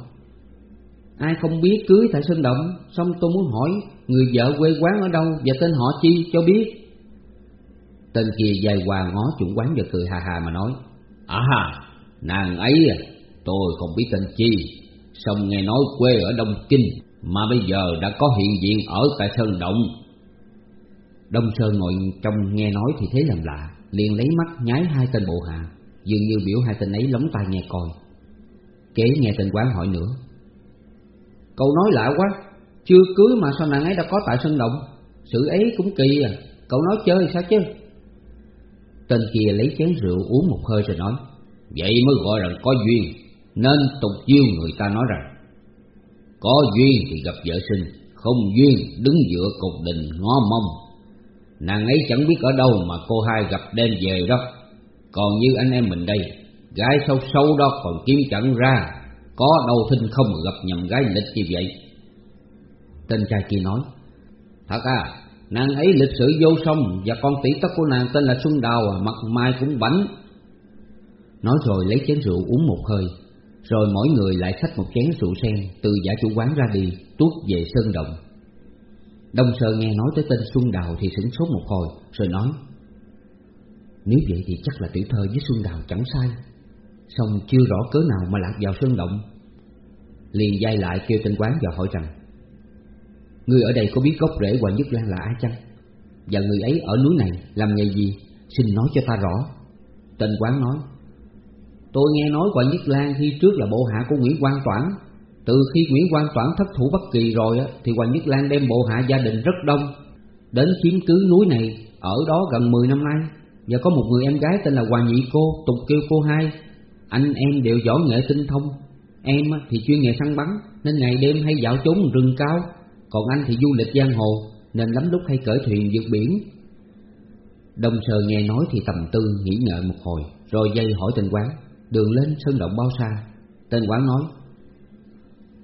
Ai không biết cưới tại Sơn Động? Xong tôi muốn hỏi, Người vợ quê quán ở đâu Và tên họ chi cho biết? Tên kia dài qua ngó chủ quán và cười hà hà mà nói À nàng ấy à, Tôi không biết tên chi. Xong nghe nói quê ở Đông Kinh, Mà bây giờ đã có hiện diện ở tại Sơn Động. Đông Sơn ngồi trong nghe nói thì thấy làm lạ, liền lấy mắt nhái hai tên bộ hạ, Dường như biểu hai tên ấy lóng tai nghe coi. Kế nghe tên quán hỏi nữa. Cậu nói lạ quá, Chưa cưới mà sao nàng ấy đã có tại Sơn động? Sự ấy cũng kỳ à Cậu nói chơi sao chứ? Tên kia lấy chén rượu uống một hơi rồi nói. Vậy mới gọi là có duyên, Nên tục chiêu người ta nói rằng, Có duyên thì gặp vợ sinh, Không duyên đứng giữa cục đình ngó mông. Nàng ấy chẳng biết ở đâu mà cô hai gặp đêm về đó. Còn như anh em mình đây, Gái sâu sâu đó còn kiếm chẳng ra, Có đâu thinh không gặp nhầm gái lịch như vậy. Tên trai kia nói, Thật à Nàng ấy lịch sử vô song Và con tỷ tóc của nàng tên là Xuân Đào à, Mặt mai cũng bảnh. Nói rồi lấy chén rượu uống một hơi. Rồi mỗi người lại xách một chén rượu sen Từ giả chủ quán ra đi, Tuốt về sơn động. Đông Sơ nghe nói tới tên Xuân Đào Thì sửng sốt một hồi, Rồi nói, Nếu vậy thì chắc là tiểu thơ với Xuân Đào chẳng sai. Xong chưa rõ cớ nào mà lạc vào sơn động. Liền dai lại kêu tên quán và hỏi rằng, Người ở đây có biết gốc rễ Hoàng Nhất Lan là ai chăng? Và người ấy ở núi này làm nghề gì? Xin nói cho ta rõ. Tên quán nói Tôi nghe nói Hoàng Nhất Lan khi trước là bộ hạ của Nguyễn Quang Toản. Từ khi Nguyễn Quang Toản thất thủ bất kỳ rồi á, Thì Hoàng Nhất Lan đem bộ hạ gia đình rất đông. Đến chiếm cứ núi này Ở đó gần 10 năm nay Và có một người em gái tên là Hoàng Nhị Cô Tục kêu cô hai. Anh em đều giỏi nghệ tinh thông. Em thì chuyên nghề săn bắn Nên ngày đêm hay dạo trốn rừng cao. Còn anh thì du lịch giang hồ Nên lắm lúc hay cởi thuyền vượt biển. Đông sờ nghe nói thì tầm tư nghĩ ngợi một hồi Rồi dây hỏi tên quán. Đường lên sơn động bao xa. Tên quán nói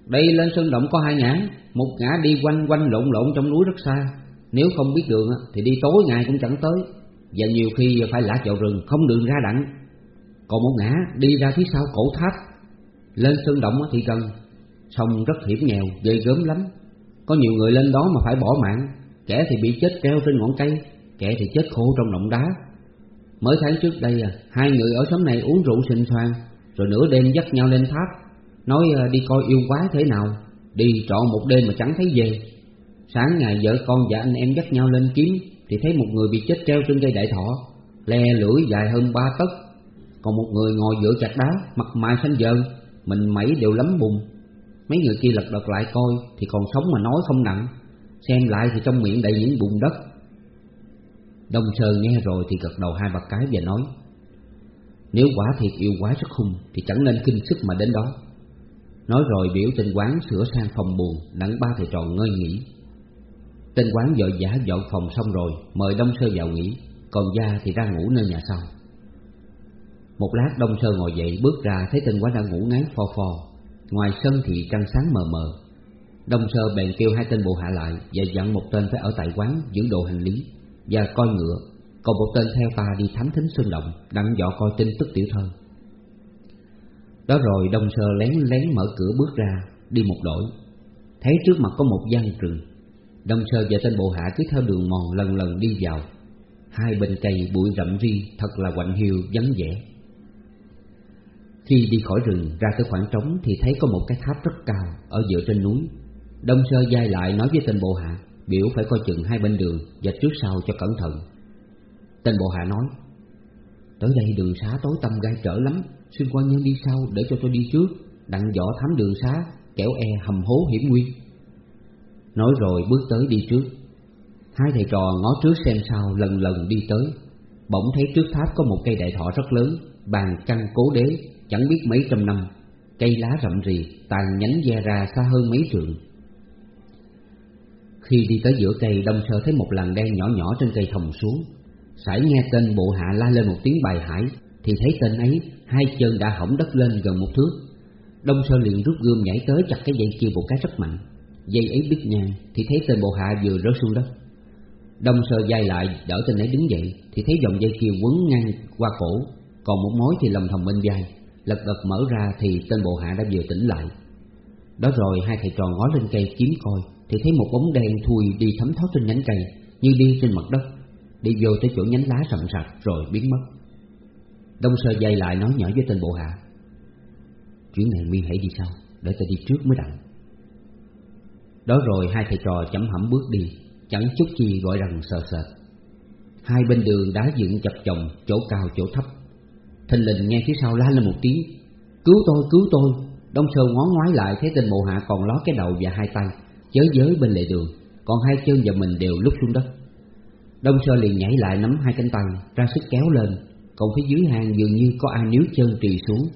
Đây lên sơn động có hai ngã Một ngã đi quanh quanh lộn lộn trong núi rất xa. Nếu không biết đường thì đi tối ngày cũng chẳng tới Và nhiều khi phải lạ vào rừng không đường ra đặng. Còn một ngã đi ra phía sau cổ tháp Lên sơn động thì gần Sông rất hiểm nghèo, ghê gớm lắm. Có nhiều người lên đó mà phải bỏ mạng Kẻ thì bị chết treo trên ngọn cây Kẻ thì chết khô trong động đá. Mới tháng trước đây à Hai người ở xóm này uống rượu xinh xoan Rồi nửa đêm dắt nhau lên tháp Nói à, đi coi yêu quái thế nào Đi trọ một đêm mà chẳng thấy về. Sáng ngày vợ con và anh em dắt nhau lên kiếm Thì thấy một người bị chết treo trên cây đại thọ Le lưỡi dài hơn ba tấc. Còn một người ngồi giữa chặt đá Mặt mày xanh dờn Mình mẩy đều lắm bùn. Mấy người kia lật đật lại coi Thì còn sống mà nói không nặng Xem lại thì trong miệng đầy những bùn đất. Đông Sơ nghe rồi thì gật đầu hai ba cái và nói, Nếu quả thiệt yêu quái rất hung Thì chẳng nên kinh sức mà đến đó. Nói rồi biểu tên quán sửa sang phòng buồn Đặng ba thầy trò ngơi nghỉ. Tên quán vội giả dọn phòng xong rồi, Mời Đông Sơ vào nghỉ, Còn Gia thì ra ngủ nơi nhà sau. Một lát Đông Sơ ngồi dậy, bước ra Thấy tên quán đang ngủ ngáy phò phò. Ngoài sân thì trăng sáng mờ mờ. Đông sơ bèn kêu hai tên bộ hạ lại Và dặn một tên phải ở tại quán giữ đồ hành lý. Và coi ngựa. Còn một tên theo ta đi thám thính sơn động Đặng dọ coi tin tức tiểu thơ. Đó rồi đông sơ lén lén mở cửa bước ra Đi một đội Thấy trước mặt có một gian rừng. Đông sơ và tên bộ hạ cứ theo đường mòn lần lần đi vào. Hai bên cây bụi rậm ri Thật là quạnh hiu vắng vẻ. Khi đi khỏi rừng ra tới khoảng trống thì thấy có một cái tháp rất cao ở giữa trên núi. Đông sơ dai lại nói với tên bộ hạ, biểu phải coi chừng hai bên đường và trước sau cho cẩn thận. Tên bộ hạ nói, tới đây đường xá tối tăm gai trở lắm, xin quan nhân đi sau để cho tôi đi trước, đặng võ thám đường xá, kẻo e hầm hố hiểm nguy. Nói rồi bước tới đi trước. Hai thầy trò ngó trước xem sau lần lần đi tới, bỗng thấy trước tháp có một cây đại thọ rất lớn, bàn căn cố đế chẳng biết mấy trăm năm Cây lá rậm rì, tàn nhánh ve ra xa hơn mấy trượng khi đi tới giữa cây, đông sơ thấy một làn đen nhỏ nhỏ trên cây thòng xuống. Sải nghe tên bộ hạ la lên một tiếng bài hải, Thì thấy tên ấy, hai chân đã hỏng đất lên gần một thước. Đông sơ liền rút gươm nhảy tới chặt cái dây kia một cái rất mạnh. Dây ấy đứt ngang, thì thấy tên bộ hạ vừa rớt xuống đất. Đông sơ dai lại, đỡ tên ấy đứng dậy, Thì thấy dòng dây kia quấn ngang qua cổ. Còn một mối thì lầm thòng bên vai. Lật đật mở ra thì tên bộ hạ đã vừa tỉnh lại. Đó rồi, hai thầy trò ngó lên cây kiếm coi. Thì thấy một bóng đen thui đi thấm thoát trên nhánh cây Như đi trên mặt đất. Đi vô tới chỗ nhánh lá rậm rạp rồi biến mất. Đông sơ dây lại nói nhỏ với tên bộ hạ Chuyến này nguyên hãy đi sau Để ta đi trước mới đặng. Đó rồi hai thầy trò chậm hẩm bước đi Chẳng chút chi gọi rằng sờ sệt. Hai bên đường đá dựng chập chồng Chỗ cao chỗ thấp. Thình lình nghe phía sau la lên một tiếng Cứu tôi, cứu tôi. Đông sơ ngó ngoái lại thấy tên bộ hạ còn ló cái đầu và hai tay. Chới giới bên lề đường, Còn hai chân và mình đều lúc xuống đất. Đông sơ liền nhảy lại nắm hai cánh tay, Ra sức kéo lên. Còn phía dưới hang dường như có ai níu chân trì xuống.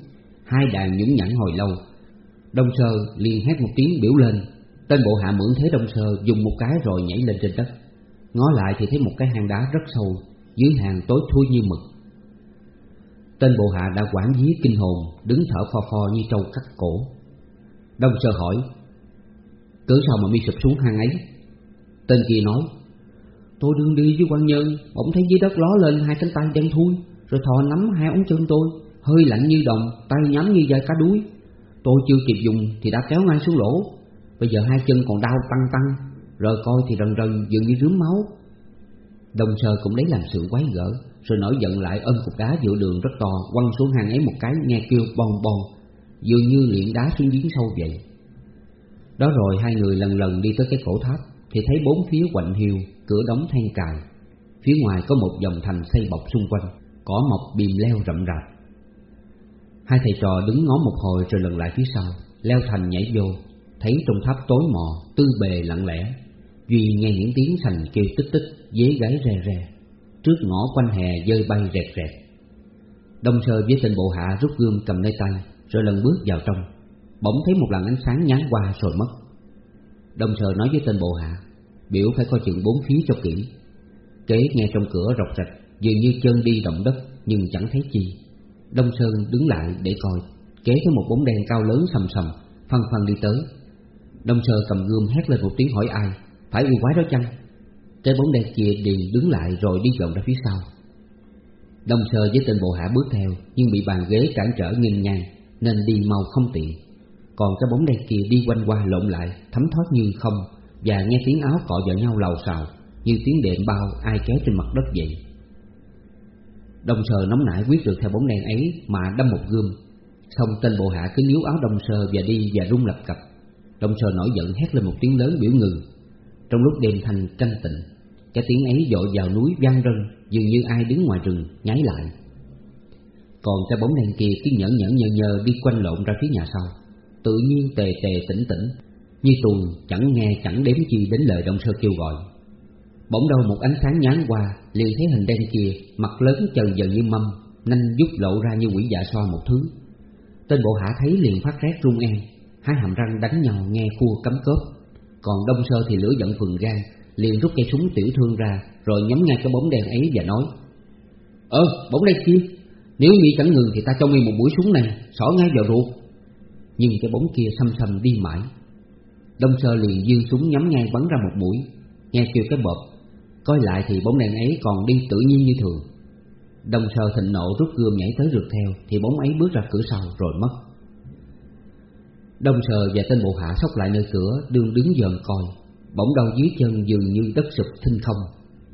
Hai đàn nhũng nhẫn hồi lâu. Đông Sơ liền hét một tiếng biểu lên. Tên bộ hạ mượn thế Đông Sơ dùng một cái rồi nhảy lên trên đất. Ngó lại thì thấy một cái hang đá rất sâu, Dưới hang tối thui như mực. Tên bộ hạ đã quản dí kinh hồn, Đứng thở pho pho như trâu cắt cổ. Đông Sơ hỏi Cớ sao mà mi sụp xuống hang ấy? Tên kia nói, Tôi đương đi với quan nhân, Bỗng thấy dưới đất ló lên hai cánh tay đen thui, Rồi thò nắm hai ống chân tôi, Hơi lạnh như đồng, Tay nhắm như dây cá đuối. Tôi chưa kịp dùng thì đã kéo ngay xuống lỗ, Bây giờ hai chân còn đau tăng tăng Rồi coi thì rần rần dường như rướm máu. Đồng sờ cũng lấy làm sự quái gở, Rồi nổi giận lại ôm cục đá giữa đường rất to, Quăng xuống hang ấy một cái, nghe kêu bon bon Dường như luyện đá xuống giếng sâu vậy. Đó rồi hai người lần lần đi tới cái cổ tháp, Thì thấy bốn phía quạnh hiu, Cửa đóng then cài. Phía ngoài có một dòng thành xây bọc xung quanh, Cỏ mọc bìm leo rậm rạp. Hai thầy trò đứng ngó một hồi rồi lần lại phía sau, Leo thành nhảy vô, Thấy trong tháp tối mò, Tư bề lặng lẽ, Duy nghe những tiếng sành kêu tích tích Dế gáy re re. Trước ngõ quanh hè dơi bay rẹt rẹt. Đông sơ với tên bộ hạ rút gươm cầm nơi tay, Rồi lần bước vào trong. Bỗng thấy một làn ánh sáng nhán qua rồi mất. Đông sờ nói với tên bộ hạ, Biểu phải coi chừng bốn phía cho kỹ. Kế nghe trong cửa rọc rạch, Dường như chân đi động đất, Nhưng chẳng thấy chi. Đông Sơn đứng lại để coi, Kế thấy một bóng đen cao lớn sầm sầm phân phân đi tới. Đông Sơn cầm gươm hét lên một tiếng hỏi ai, Phải yêu quái đó chăng? Cái bóng đen kia liền đứng lại rồi đi vòng ra phía sau. Đông sơn với tên bộ hạ bước theo, Nhưng bị bàn ghế cản trở nghiêng ngang, Nên đi mau không tiện. Còn cái bóng đen kia đi quanh qua lộn lại, Thấm thoát như không, Và nghe tiếng áo cọ vào nhau lầu xào, Như tiếng đệm bao ai kéo trên mặt đất vậy. Đông sờ nóng nảy quyết được theo bóng đèn ấy mà đâm một gươm. Xong tên bộ hạ cứ níu áo Đông sờ và đi và rung lập cập. Đông sờ nổi giận hét lên một tiếng lớn biểu ngừng Trong lúc đêm thanh tranh tịnh, Cái tiếng ấy dội vào núi vang rân, Dường như ai đứng ngoài rừng, nháy lại. Còn cái bóng đen kia cứ nhẫn nhẫn nhờ nhờ đi quanh lộn ra phía nhà sau. Tự nhiên tề tề tỉnh tỉnh. Như tuồng chẳng nghe chẳng đếm chi đến lời Đông Sơ kêu gọi. Bỗng đâu một ánh sáng nhán qua, liền thấy hình đen kia, Mặt lớn trần dần như mâm Nanh giúp lộ ra như quỷ dạ xoa một thứ. Tên bộ hạ thấy liền phát rét run en Hai hàm răng đánh nhau nghe khua cấm cớp Còn Đông Sơ thì lửa giận phừng gan Liền rút cây súng tiểu thương ra, Rồi nhắm ngay cái bóng đen ấy và nói Ơ bóng đen kia, Nếu nghĩ chẳng ngừng thì ta cho ngươi một mũi súng này, Xỏ ngay vào ruột. Nhưng cái bóng kia xăm xăm đi mãi. Đông Sơ liền dương súng nhắm ngay bắn ra một mũi, Nghe kêu cái bợp. Coi lại thì bóng đèn ấy còn đi tự nhiên như thường. Đông sờ thịnh nộ rút gươm nhảy tới rượt theo, Thì bóng ấy bước ra cửa sau rồi mất. Đông sờ và tên bộ hạ sóc lại nơi cửa, Đương đứng dần coi. Bỗng đầu dưới chân dường như đất sụp thinh không.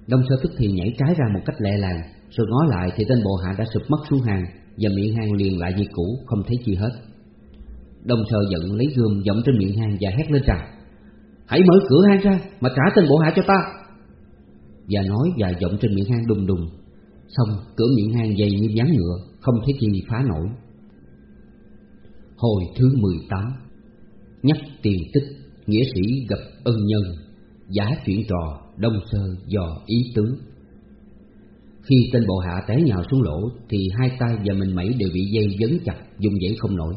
Đông sơ tức thì nhảy trái ra một cách lẹ làng, Rồi ngó lại thì tên bộ hạ đã sụp mất xuống hàng, Và miệng hang liền lại như cũ, Không thấy chi hết đồng sơ giận lấy gươm giọng trên miệng hang và hét lên rằng, Hãy mở cửa hang ra Mà trả tên bộ hạ cho ta. Và nói và giọng trên miệng hang đùng đùng. Xong, cửa miệng hang dày như ván ngựa Không thấy gì phá nổi. Hồi thứ 18 Nhắc tiền tích, Nghĩa sĩ gặp ân nhân Giả chuyện trò, Đông sơ dò ý tứ. Khi tên bộ hạ té nhào xuống lỗ, Thì hai tay và mình mẩy đều bị dây vấn chặt, Dùng dãy không nổi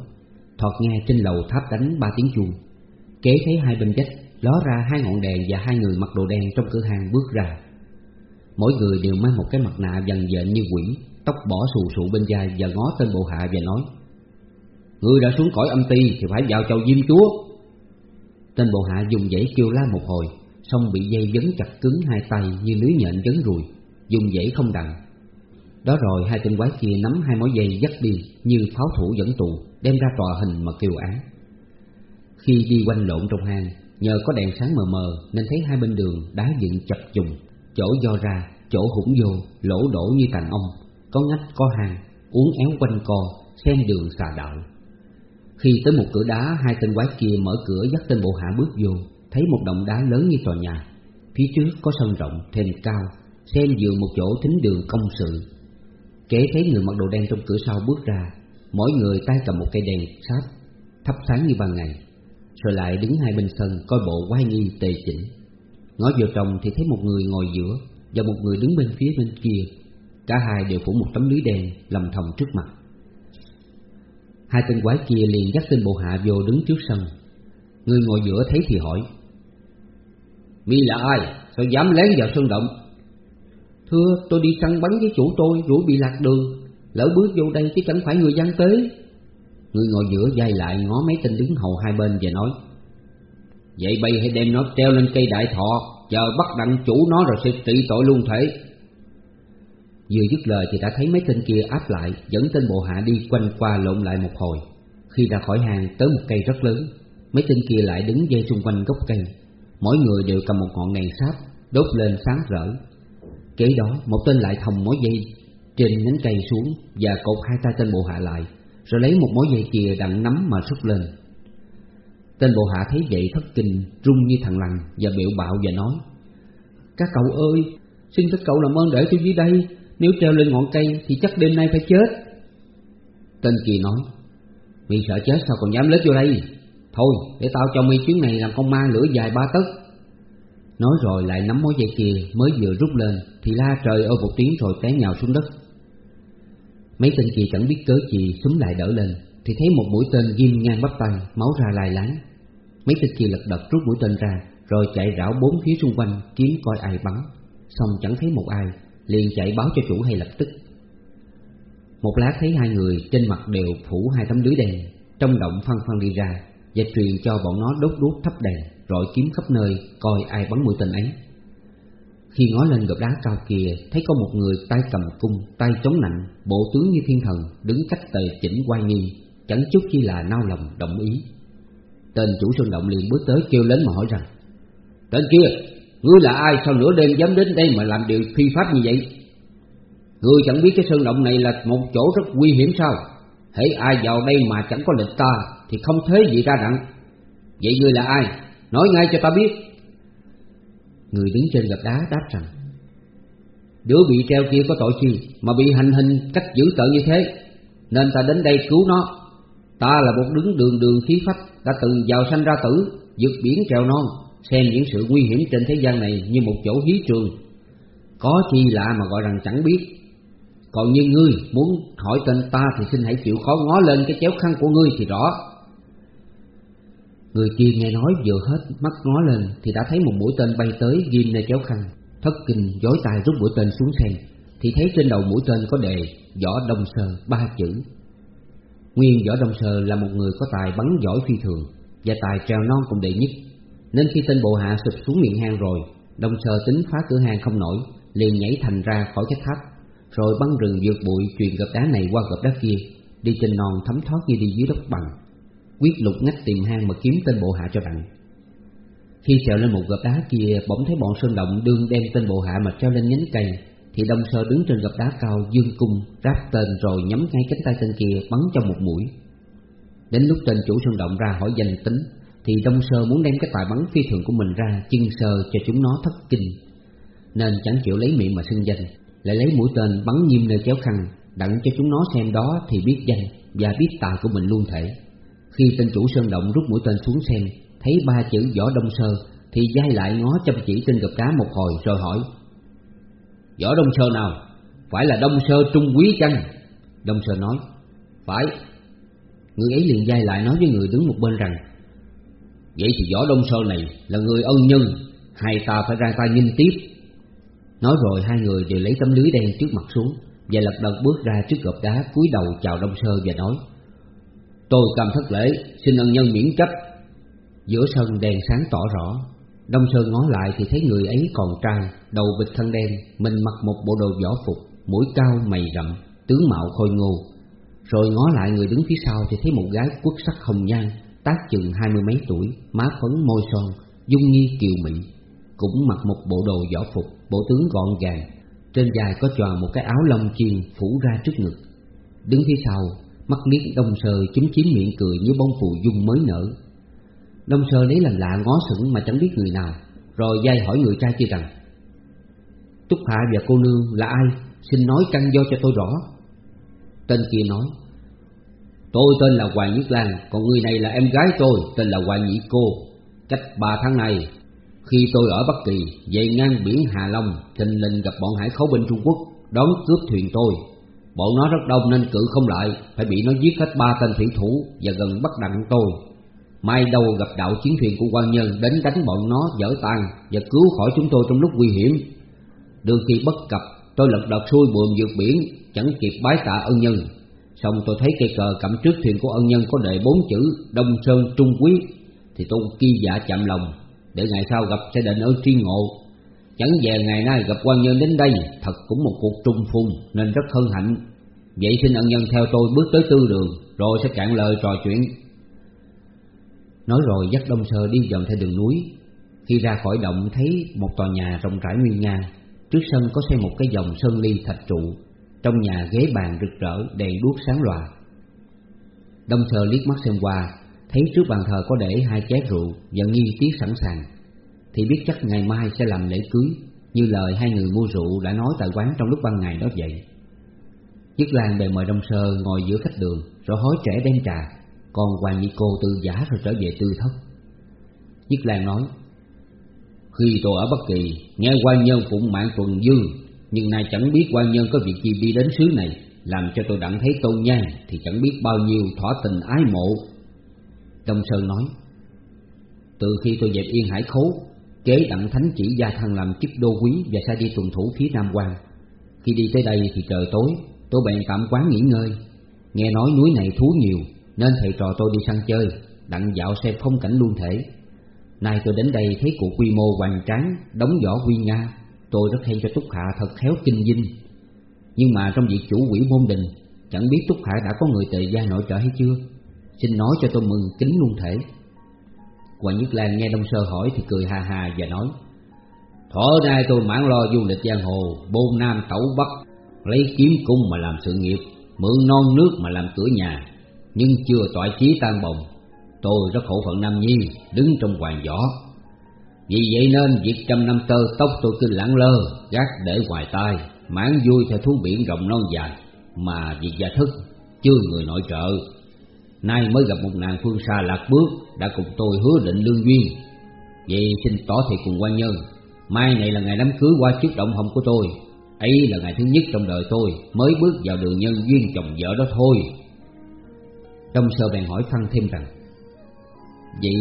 thoạt nghe trên lầu tháp đánh ba tiếng chuông. Kế thấy hai bên vách Ló ra hai ngọn đèn và hai người mặc đồ đen trong cửa hàng bước ra. Mỗi người đều mang một cái mặt nạ dần dện như quỷ, Tóc bỏ xù xụ bên vai và ngó tên bộ hạ và nói, Ngươi đã xuống cõi âm ti thì phải vào chầu diêm chúa. Tên bộ hạ dùng dãy kêu la một hồi, Xong bị dây vấn chặt cứng hai tay như lưới nhện vấn rùi, Dùng dãy không đặng. Đó rồi hai tên quái kia nắm hai mối dây dắt đi Như pháo thủ dẫn tù. Đem ra tòa hình mà kêu án Khi đi quanh lộn trong hang Nhờ có đèn sáng mờ mờ Nên thấy hai bên đường đá dựng chập trùng Chỗ do ra, chỗ hủng vô, lỗ đổ như tàn ông Có ngách có hang, uốn éo quanh co, xem đường xà đạo. Khi tới một cửa đá, hai tên quái kia mở cửa dắt tên bộ hạ bước vô Thấy một động đá lớn như tòa nhà. Phía trước có sân rộng, thềm cao Xem dường một chỗ thính đường công sự. Kế thấy người mặc đồ đen trong cửa sau bước ra Mỗi người tay cầm một cây đèn sáp, Thắp sáng như ban ngày. Rồi lại đứng hai bên sân coi bộ quay nghi tề chỉnh. Ngó vào trong thì thấy một người ngồi giữa Và một người đứng bên phía bên kia. Cả hai đều phủ một tấm lưới đen lầm thầm trước mặt. Hai tên quái kia liền dắt tên bộ hạ vô đứng trước sân. Người ngồi giữa thấy thì hỏi, Mi là ai? Sao dám lén vào sân động? Thưa, tôi đi săn bắn với chủ tôi Rủi bị lạc đường. Lỡ bước vô đây chứ chẳng phải người gian tế Người ngồi giữa dai lại ngó mấy tên đứng hầu hai bên và nói, Vậy bây hãy đem nó treo lên cây đại thọ, Chờ bắt đặng chủ nó rồi sẽ trị tội luôn thể. Vừa dứt lời thì đã thấy mấy tên kia áp lại, Dẫn tên bộ hạ đi quanh qua lộn lại một hồi. Khi ra khỏi hàng, tới một cây rất lớn. Mấy tên kia lại đứng dây xung quanh gốc cây. Mỗi người đều cầm một ngọn đèn sáp, Đốt lên sáng rỡ. Kế đó, một tên lại thòng mối dây trên nhánh cây xuống Và cột hai tay tên bộ hạ lại, Rồi lấy một mối dây chìa đặng nắm mà rút lên. Tên bộ hạ thấy vậy thất kinh Rung như thằng lằn Và biểu bạo và nói, Các cậu ơi, Xin các cậu làm ơn để tôi dưới đây, Nếu treo lên ngọn cây thì chắc đêm nay phải chết. Tên kia nói Mi sợ chết sao còn dám lết vô đây? Thôi, để tao cho mi chuyến này làm con ma lửa dài ba tấc. Nói rồi lại nắm mối dây kia mới vừa rút lên Thì la trời ơi một tiếng rồi té nhào xuống đất. Mấy tên kia chẳng biết cớ gì súng lại đỡ lên Thì thấy một mũi tên ghim ngang bắp tay Máu ra lai láng. Mấy tên kia lật đật rút mũi tên ra Rồi chạy rảo bốn phía xung quanh Kiếm coi ai bắn. Xong chẳng thấy một ai Liền chạy báo cho chủ hay lập tức. Một lát thấy hai người trên mặt đều phủ hai tấm lưới đèn, Trong động phăng phăng đi ra Và truyền cho bọn nó đốt đuốc thắp đèn Rồi kiếm khắp nơi coi ai bắn mũi tên ấy. Khi ngó lên gợp đá cao kia Thấy có một người tay cầm cung Tay chống nạnh Bộ tướng như thiên thần Đứng cách tề chỉnh quay nghiêng, Chẳng chút chi là nao lòng đồng ý. Tên chủ sơn động liền bước tới kêu lớn mà hỏi rằng Tên kia Ngươi là ai? Sao nửa đêm dám đến đây mà làm điều phi pháp như vậy? Ngươi chẳng biết cái sơn động này là một chỗ rất nguy hiểm sao? Hãy ai vào đây mà chẳng có lịch ta Thì không thế gì ra đặng. Vậy ngươi là ai? Nói ngay cho ta biết. Người đứng trên gạch đá đáp rằng, Đứa bị treo kia có tội chi Mà bị hành hình cách dữ tợn như thế? Nên ta đến đây cứu nó. Ta là một đứng đường đường khí phách Đã từng vào sanh ra tử, vượt biển trèo non, Xem những sự nguy hiểm trên thế gian này Như một chỗ hí trường. Có chi lạ mà gọi rằng chẳng biết. Còn như ngươi muốn hỏi tên ta Thì xin hãy chịu khó ngó lên cái chéo khăn của ngươi thì rõ. Người kia nghe nói vừa hết mắt ngó lên Thì đã thấy một mũi tên bay tới ghim nơi chéo khăn, Thất kinh dối tay rút mũi tên xuống xem Thì thấy trên đầu mũi tên có đề Võ Đông Sơ, ba chữ. Nguyên Võ Đông Sơ là một người có tài bắn giỏi phi thường Và tài trèo non cũng đệ nhất. Nên khi tên bộ hạ sụp xuống miệng hang rồi, Đông Sơ tính phá cửa hang không nổi, liền nhảy thành ra khỏi cái tháp, Rồi băng rừng vượt bụi truyền gập đá này qua gập đá kia, Đi trên non thấm thoát như đi dưới đất bằng. Quyết lục ngách tìm hang mà kiếm tên bộ hạ cho đặng Khi trèo lên một gập đá kia, Bỗng thấy bọn Sơn Động đương đem tên bộ hạ mà treo lên nhánh cây, Thì Đông Sơ đứng trên gập đá cao, dương cung, Ráp tên rồi nhắm ngay cánh tay tên kia, bắn cho một mũi. Đến lúc tên chủ Sơn Động ra hỏi danh tính, Thì Đông Sơ muốn đem cái tài bắn phi thường của mình ra, Chưng sơ cho chúng nó thất kinh. Nên chẳng chịu lấy miệng mà xưng danh, Lại lấy mũi tên bắn nghiêm nơi chéo khăn, Đặng cho chúng nó xem đó thì biết danh Và biết tài của mình luôn thể khi tên chủ sơn động rút mũi tên xuống xem Thấy ba chữ võ đông sơ, Thì dai lại ngó chăm chỉ trên gập cá một hồi rồi hỏi, Võ đông sơ nào? Phải là đông sơ trung quý chăng? Đông sơ nói, Phải. Người ấy liền dai lại nói với người đứng một bên rằng, Vậy thì võ đông sơ này là người ân nhân, Hai ta phải ra tay nhìn tiếp. Nói rồi hai người đều lấy tấm lưới đen trước mặt xuống Và lật đật bước ra trước gập đá cúi đầu chào đông sơ và nói Tôi cầm thất lễ, Xin ân nhân miễn chấp. Giữa sân đèn sáng tỏ rõ, Đông Sơn ngó lại thì thấy người ấy còn trai, Đầu bịch thân đen, Mình mặc một bộ đồ võ phục, Mũi cao mày rậm, Tướng mạo khôi ngô. Rồi ngó lại người đứng phía sau Thì thấy một gái quốc sắc hồng nhan, Tác chừng hai mươi mấy tuổi, Má phấn môi son, Dung nhi kiều mị. Cũng mặc một bộ đồ võ phục, Bộ tướng gọn gàng, Trên dài có choàng một cái áo lông chiên phủ ra trước ngực. Đứng phía sau Mắt liếc đông sơ chúm chím miệng cười như bông phù dung mới nở. Đông sơ lấy làm lạ ngó sững mà chẳng biết người nào, Rồi dây hỏi người trai kia rằng, Túc Hạ và cô nương là ai? Xin nói căn do cho tôi rõ. Tên kia nói, Tôi tên là Hoàng Nhất Lan, Còn người này là em gái tôi, Tên là Hoàng Nhị Cô. Cách ba tháng này Khi tôi ở Bắc Kỳ, Về ngang biển Hà Long, Thình lình gặp bọn hải khấu bên Trung Quốc, Đón cướp thuyền tôi. Bọn nó rất đông nên cự không lại, Phải bị nó giết hết ba tên thủy thủ Và gần bắt đặng tôi. Mai đâu gặp đạo chiến thuyền của quan nhân Đến đánh bọn nó dở tan Và cứu khỏi chúng tôi trong lúc nguy hiểm. Đương khi bất cập, Tôi lật đật xuôi buồm vượt biển, Chẳng kịp bái tạ ân nhân. Xong tôi thấy cây cờ cắm trước thuyền của ân nhân Có đề bốn chữ Đông Sơn Trung Quý, Thì tôi kỳ dạ chạm lòng, Để ngày sau gặp sẽ định ở tri ngộ. Chẳng về ngày nay gặp quan nhân đến đây, Thật cũng một cuộc trung phùng, Nên rất hân hạnh. Vậy xin ân nhân theo tôi bước tới tư đường, Rồi sẽ cạn lời trò chuyện. Nói rồi dắt Đông Sơ đi dần theo đường núi. Khi ra khỏi động thấy một tòa nhà rộng rãi nguyên nga. Trước sân có xây một cái dòng sơn ly thạch trụ. Trong nhà ghế bàn rực rỡ, đèn đuốc sáng loà. Đông Sơ liếc mắt xem qua, Thấy trước bàn thờ có để hai chén rượu Và nghi tiết sẵn sàng. Thì biết chắc ngày mai sẽ làm lễ cưới, Như lời hai người mua rượu đã nói tại quán trong lúc ban ngày đó vậy. Nhất Lan bèn mời Đông Sơ ngồi giữa khách đường, Rồi hối trẻ đem trà, Còn Hoàng Nhị Cô tự giả rồi trở về tư thất. Nhất Lan nói, Khi tôi ở Bắc Kỳ, Nghe quan nhân phụng mạng tuần dương, Nhưng nay chẳng biết quan nhân có việc gì đi đến xứ này, Làm cho tôi đặng thấy tôn nhan Thì chẳng biết bao nhiêu thỏa tình ái mộ. Đông Sơn nói, Từ khi tôi dẹp yên hải khố Kế đặng thánh chỉ gia thăng làm chức đô quý Và sai đi tuần thủ phía Nam quan Khi đi tới đây thì trời tối, Tôi bèn tạm quán nghỉ ngơi. Nghe nói núi này thú nhiều, Nên thầy trò tôi đi săn chơi, Đặng dạo xem phong cảnh luôn thể. Nay tôi đến đây thấy cuộc quy mô hoành tráng, Đóng võ quy nga, Tôi rất khen cho Túc Hạ thật khéo kinh dinh Nhưng mà trong việc chủ quỷ môn đình, Chẳng biết Túc Hạ đã có người tề gia nội trợ hay chưa? Xin nói cho tôi mừng kính luôn thể. Hoàng Nhất Lan nghe Đông Sơ hỏi thì cười hà hà và nói, Thở nay tôi mãn lo du lịch giang hồ, Bôn Nam tẩu Bắc, Lấy kiếm cung mà làm sự nghiệp, Mượn non nước mà làm cửa nhà, Nhưng chưa tỏa chí tan bồng. Tôi rất khổ phận Nam Nhi, Đứng trong hoàng võ. Vì vậy nên việc trăm năm tơ tóc tôi cứ lãng lơ, Gác để ngoài tai, Mãn vui theo thú biển rộng non dài, Mà việc gia thức Chưa người nội trợ. Nay mới gặp một nàng phương xa lạc bước, Đã cùng tôi hứa định lương duyên. Vậy xin tỏ thiệt cùng quan nhân, Mai này là ngày đám cưới qua trước động hồng của tôi. Ấy là ngày thứ nhất trong đời tôi, mới bước vào đường nhân duyên chồng vợ đó thôi. Đông sơ bèn hỏi phân thêm rằng, vậy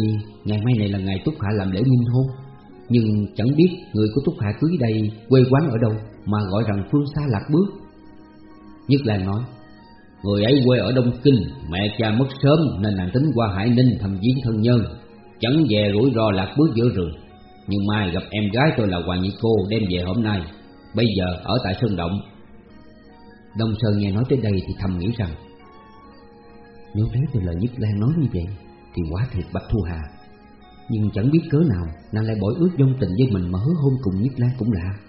ngày mai này là ngày túc hạ làm lễ minh hôn? Nhưng chẳng biết người của túc hạ cưới đây quê quán ở đâu mà gọi rằng phương xa lạc bước. Nhất là nói người ấy quê ở đông kinh, mẹ cha mất sớm nên nàng tính qua hải ninh thăm viếng thân nhân. Chẳng về rủi ro lạc bước giữa rừng. Nhưng mai gặp em gái tôi là hoàng nhị cô đem về hôm nay. Bây giờ ở tại Sơn Động. Đông Sơn nghe nói tới đây thì thầm nghĩ rằng, Nếu lấy từ lời Nhất Lan nói như vậy Thì quá thiệt Bạch Thu Hà. Nhưng chẳng biết cớ nào Nàng lại bỏ ước dông tình với mình mà hứa hôn cùng Nhất Lan cũng lạ.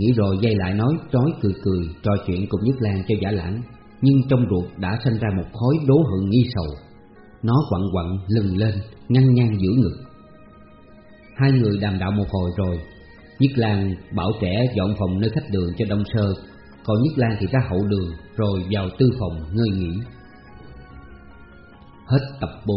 Nghĩ rồi dây lại nói, trói cười cười, Trò chuyện cùng Nhất Lan cho giả lãng Nhưng trong ruột đã sinh ra một khói đố hận nghi sầu. Nó quặn quặn, lừng lên, Ngăn ngang giữa ngực. Hai người đàm đạo một hồi rồi. Nhất Lan bảo trẻ dọn phòng nơi khách đường cho Đông Sơ. Còn Nhất Lan thì ra hậu đường, Rồi vào tư phòng ngơi nghỉ. Hết tập 4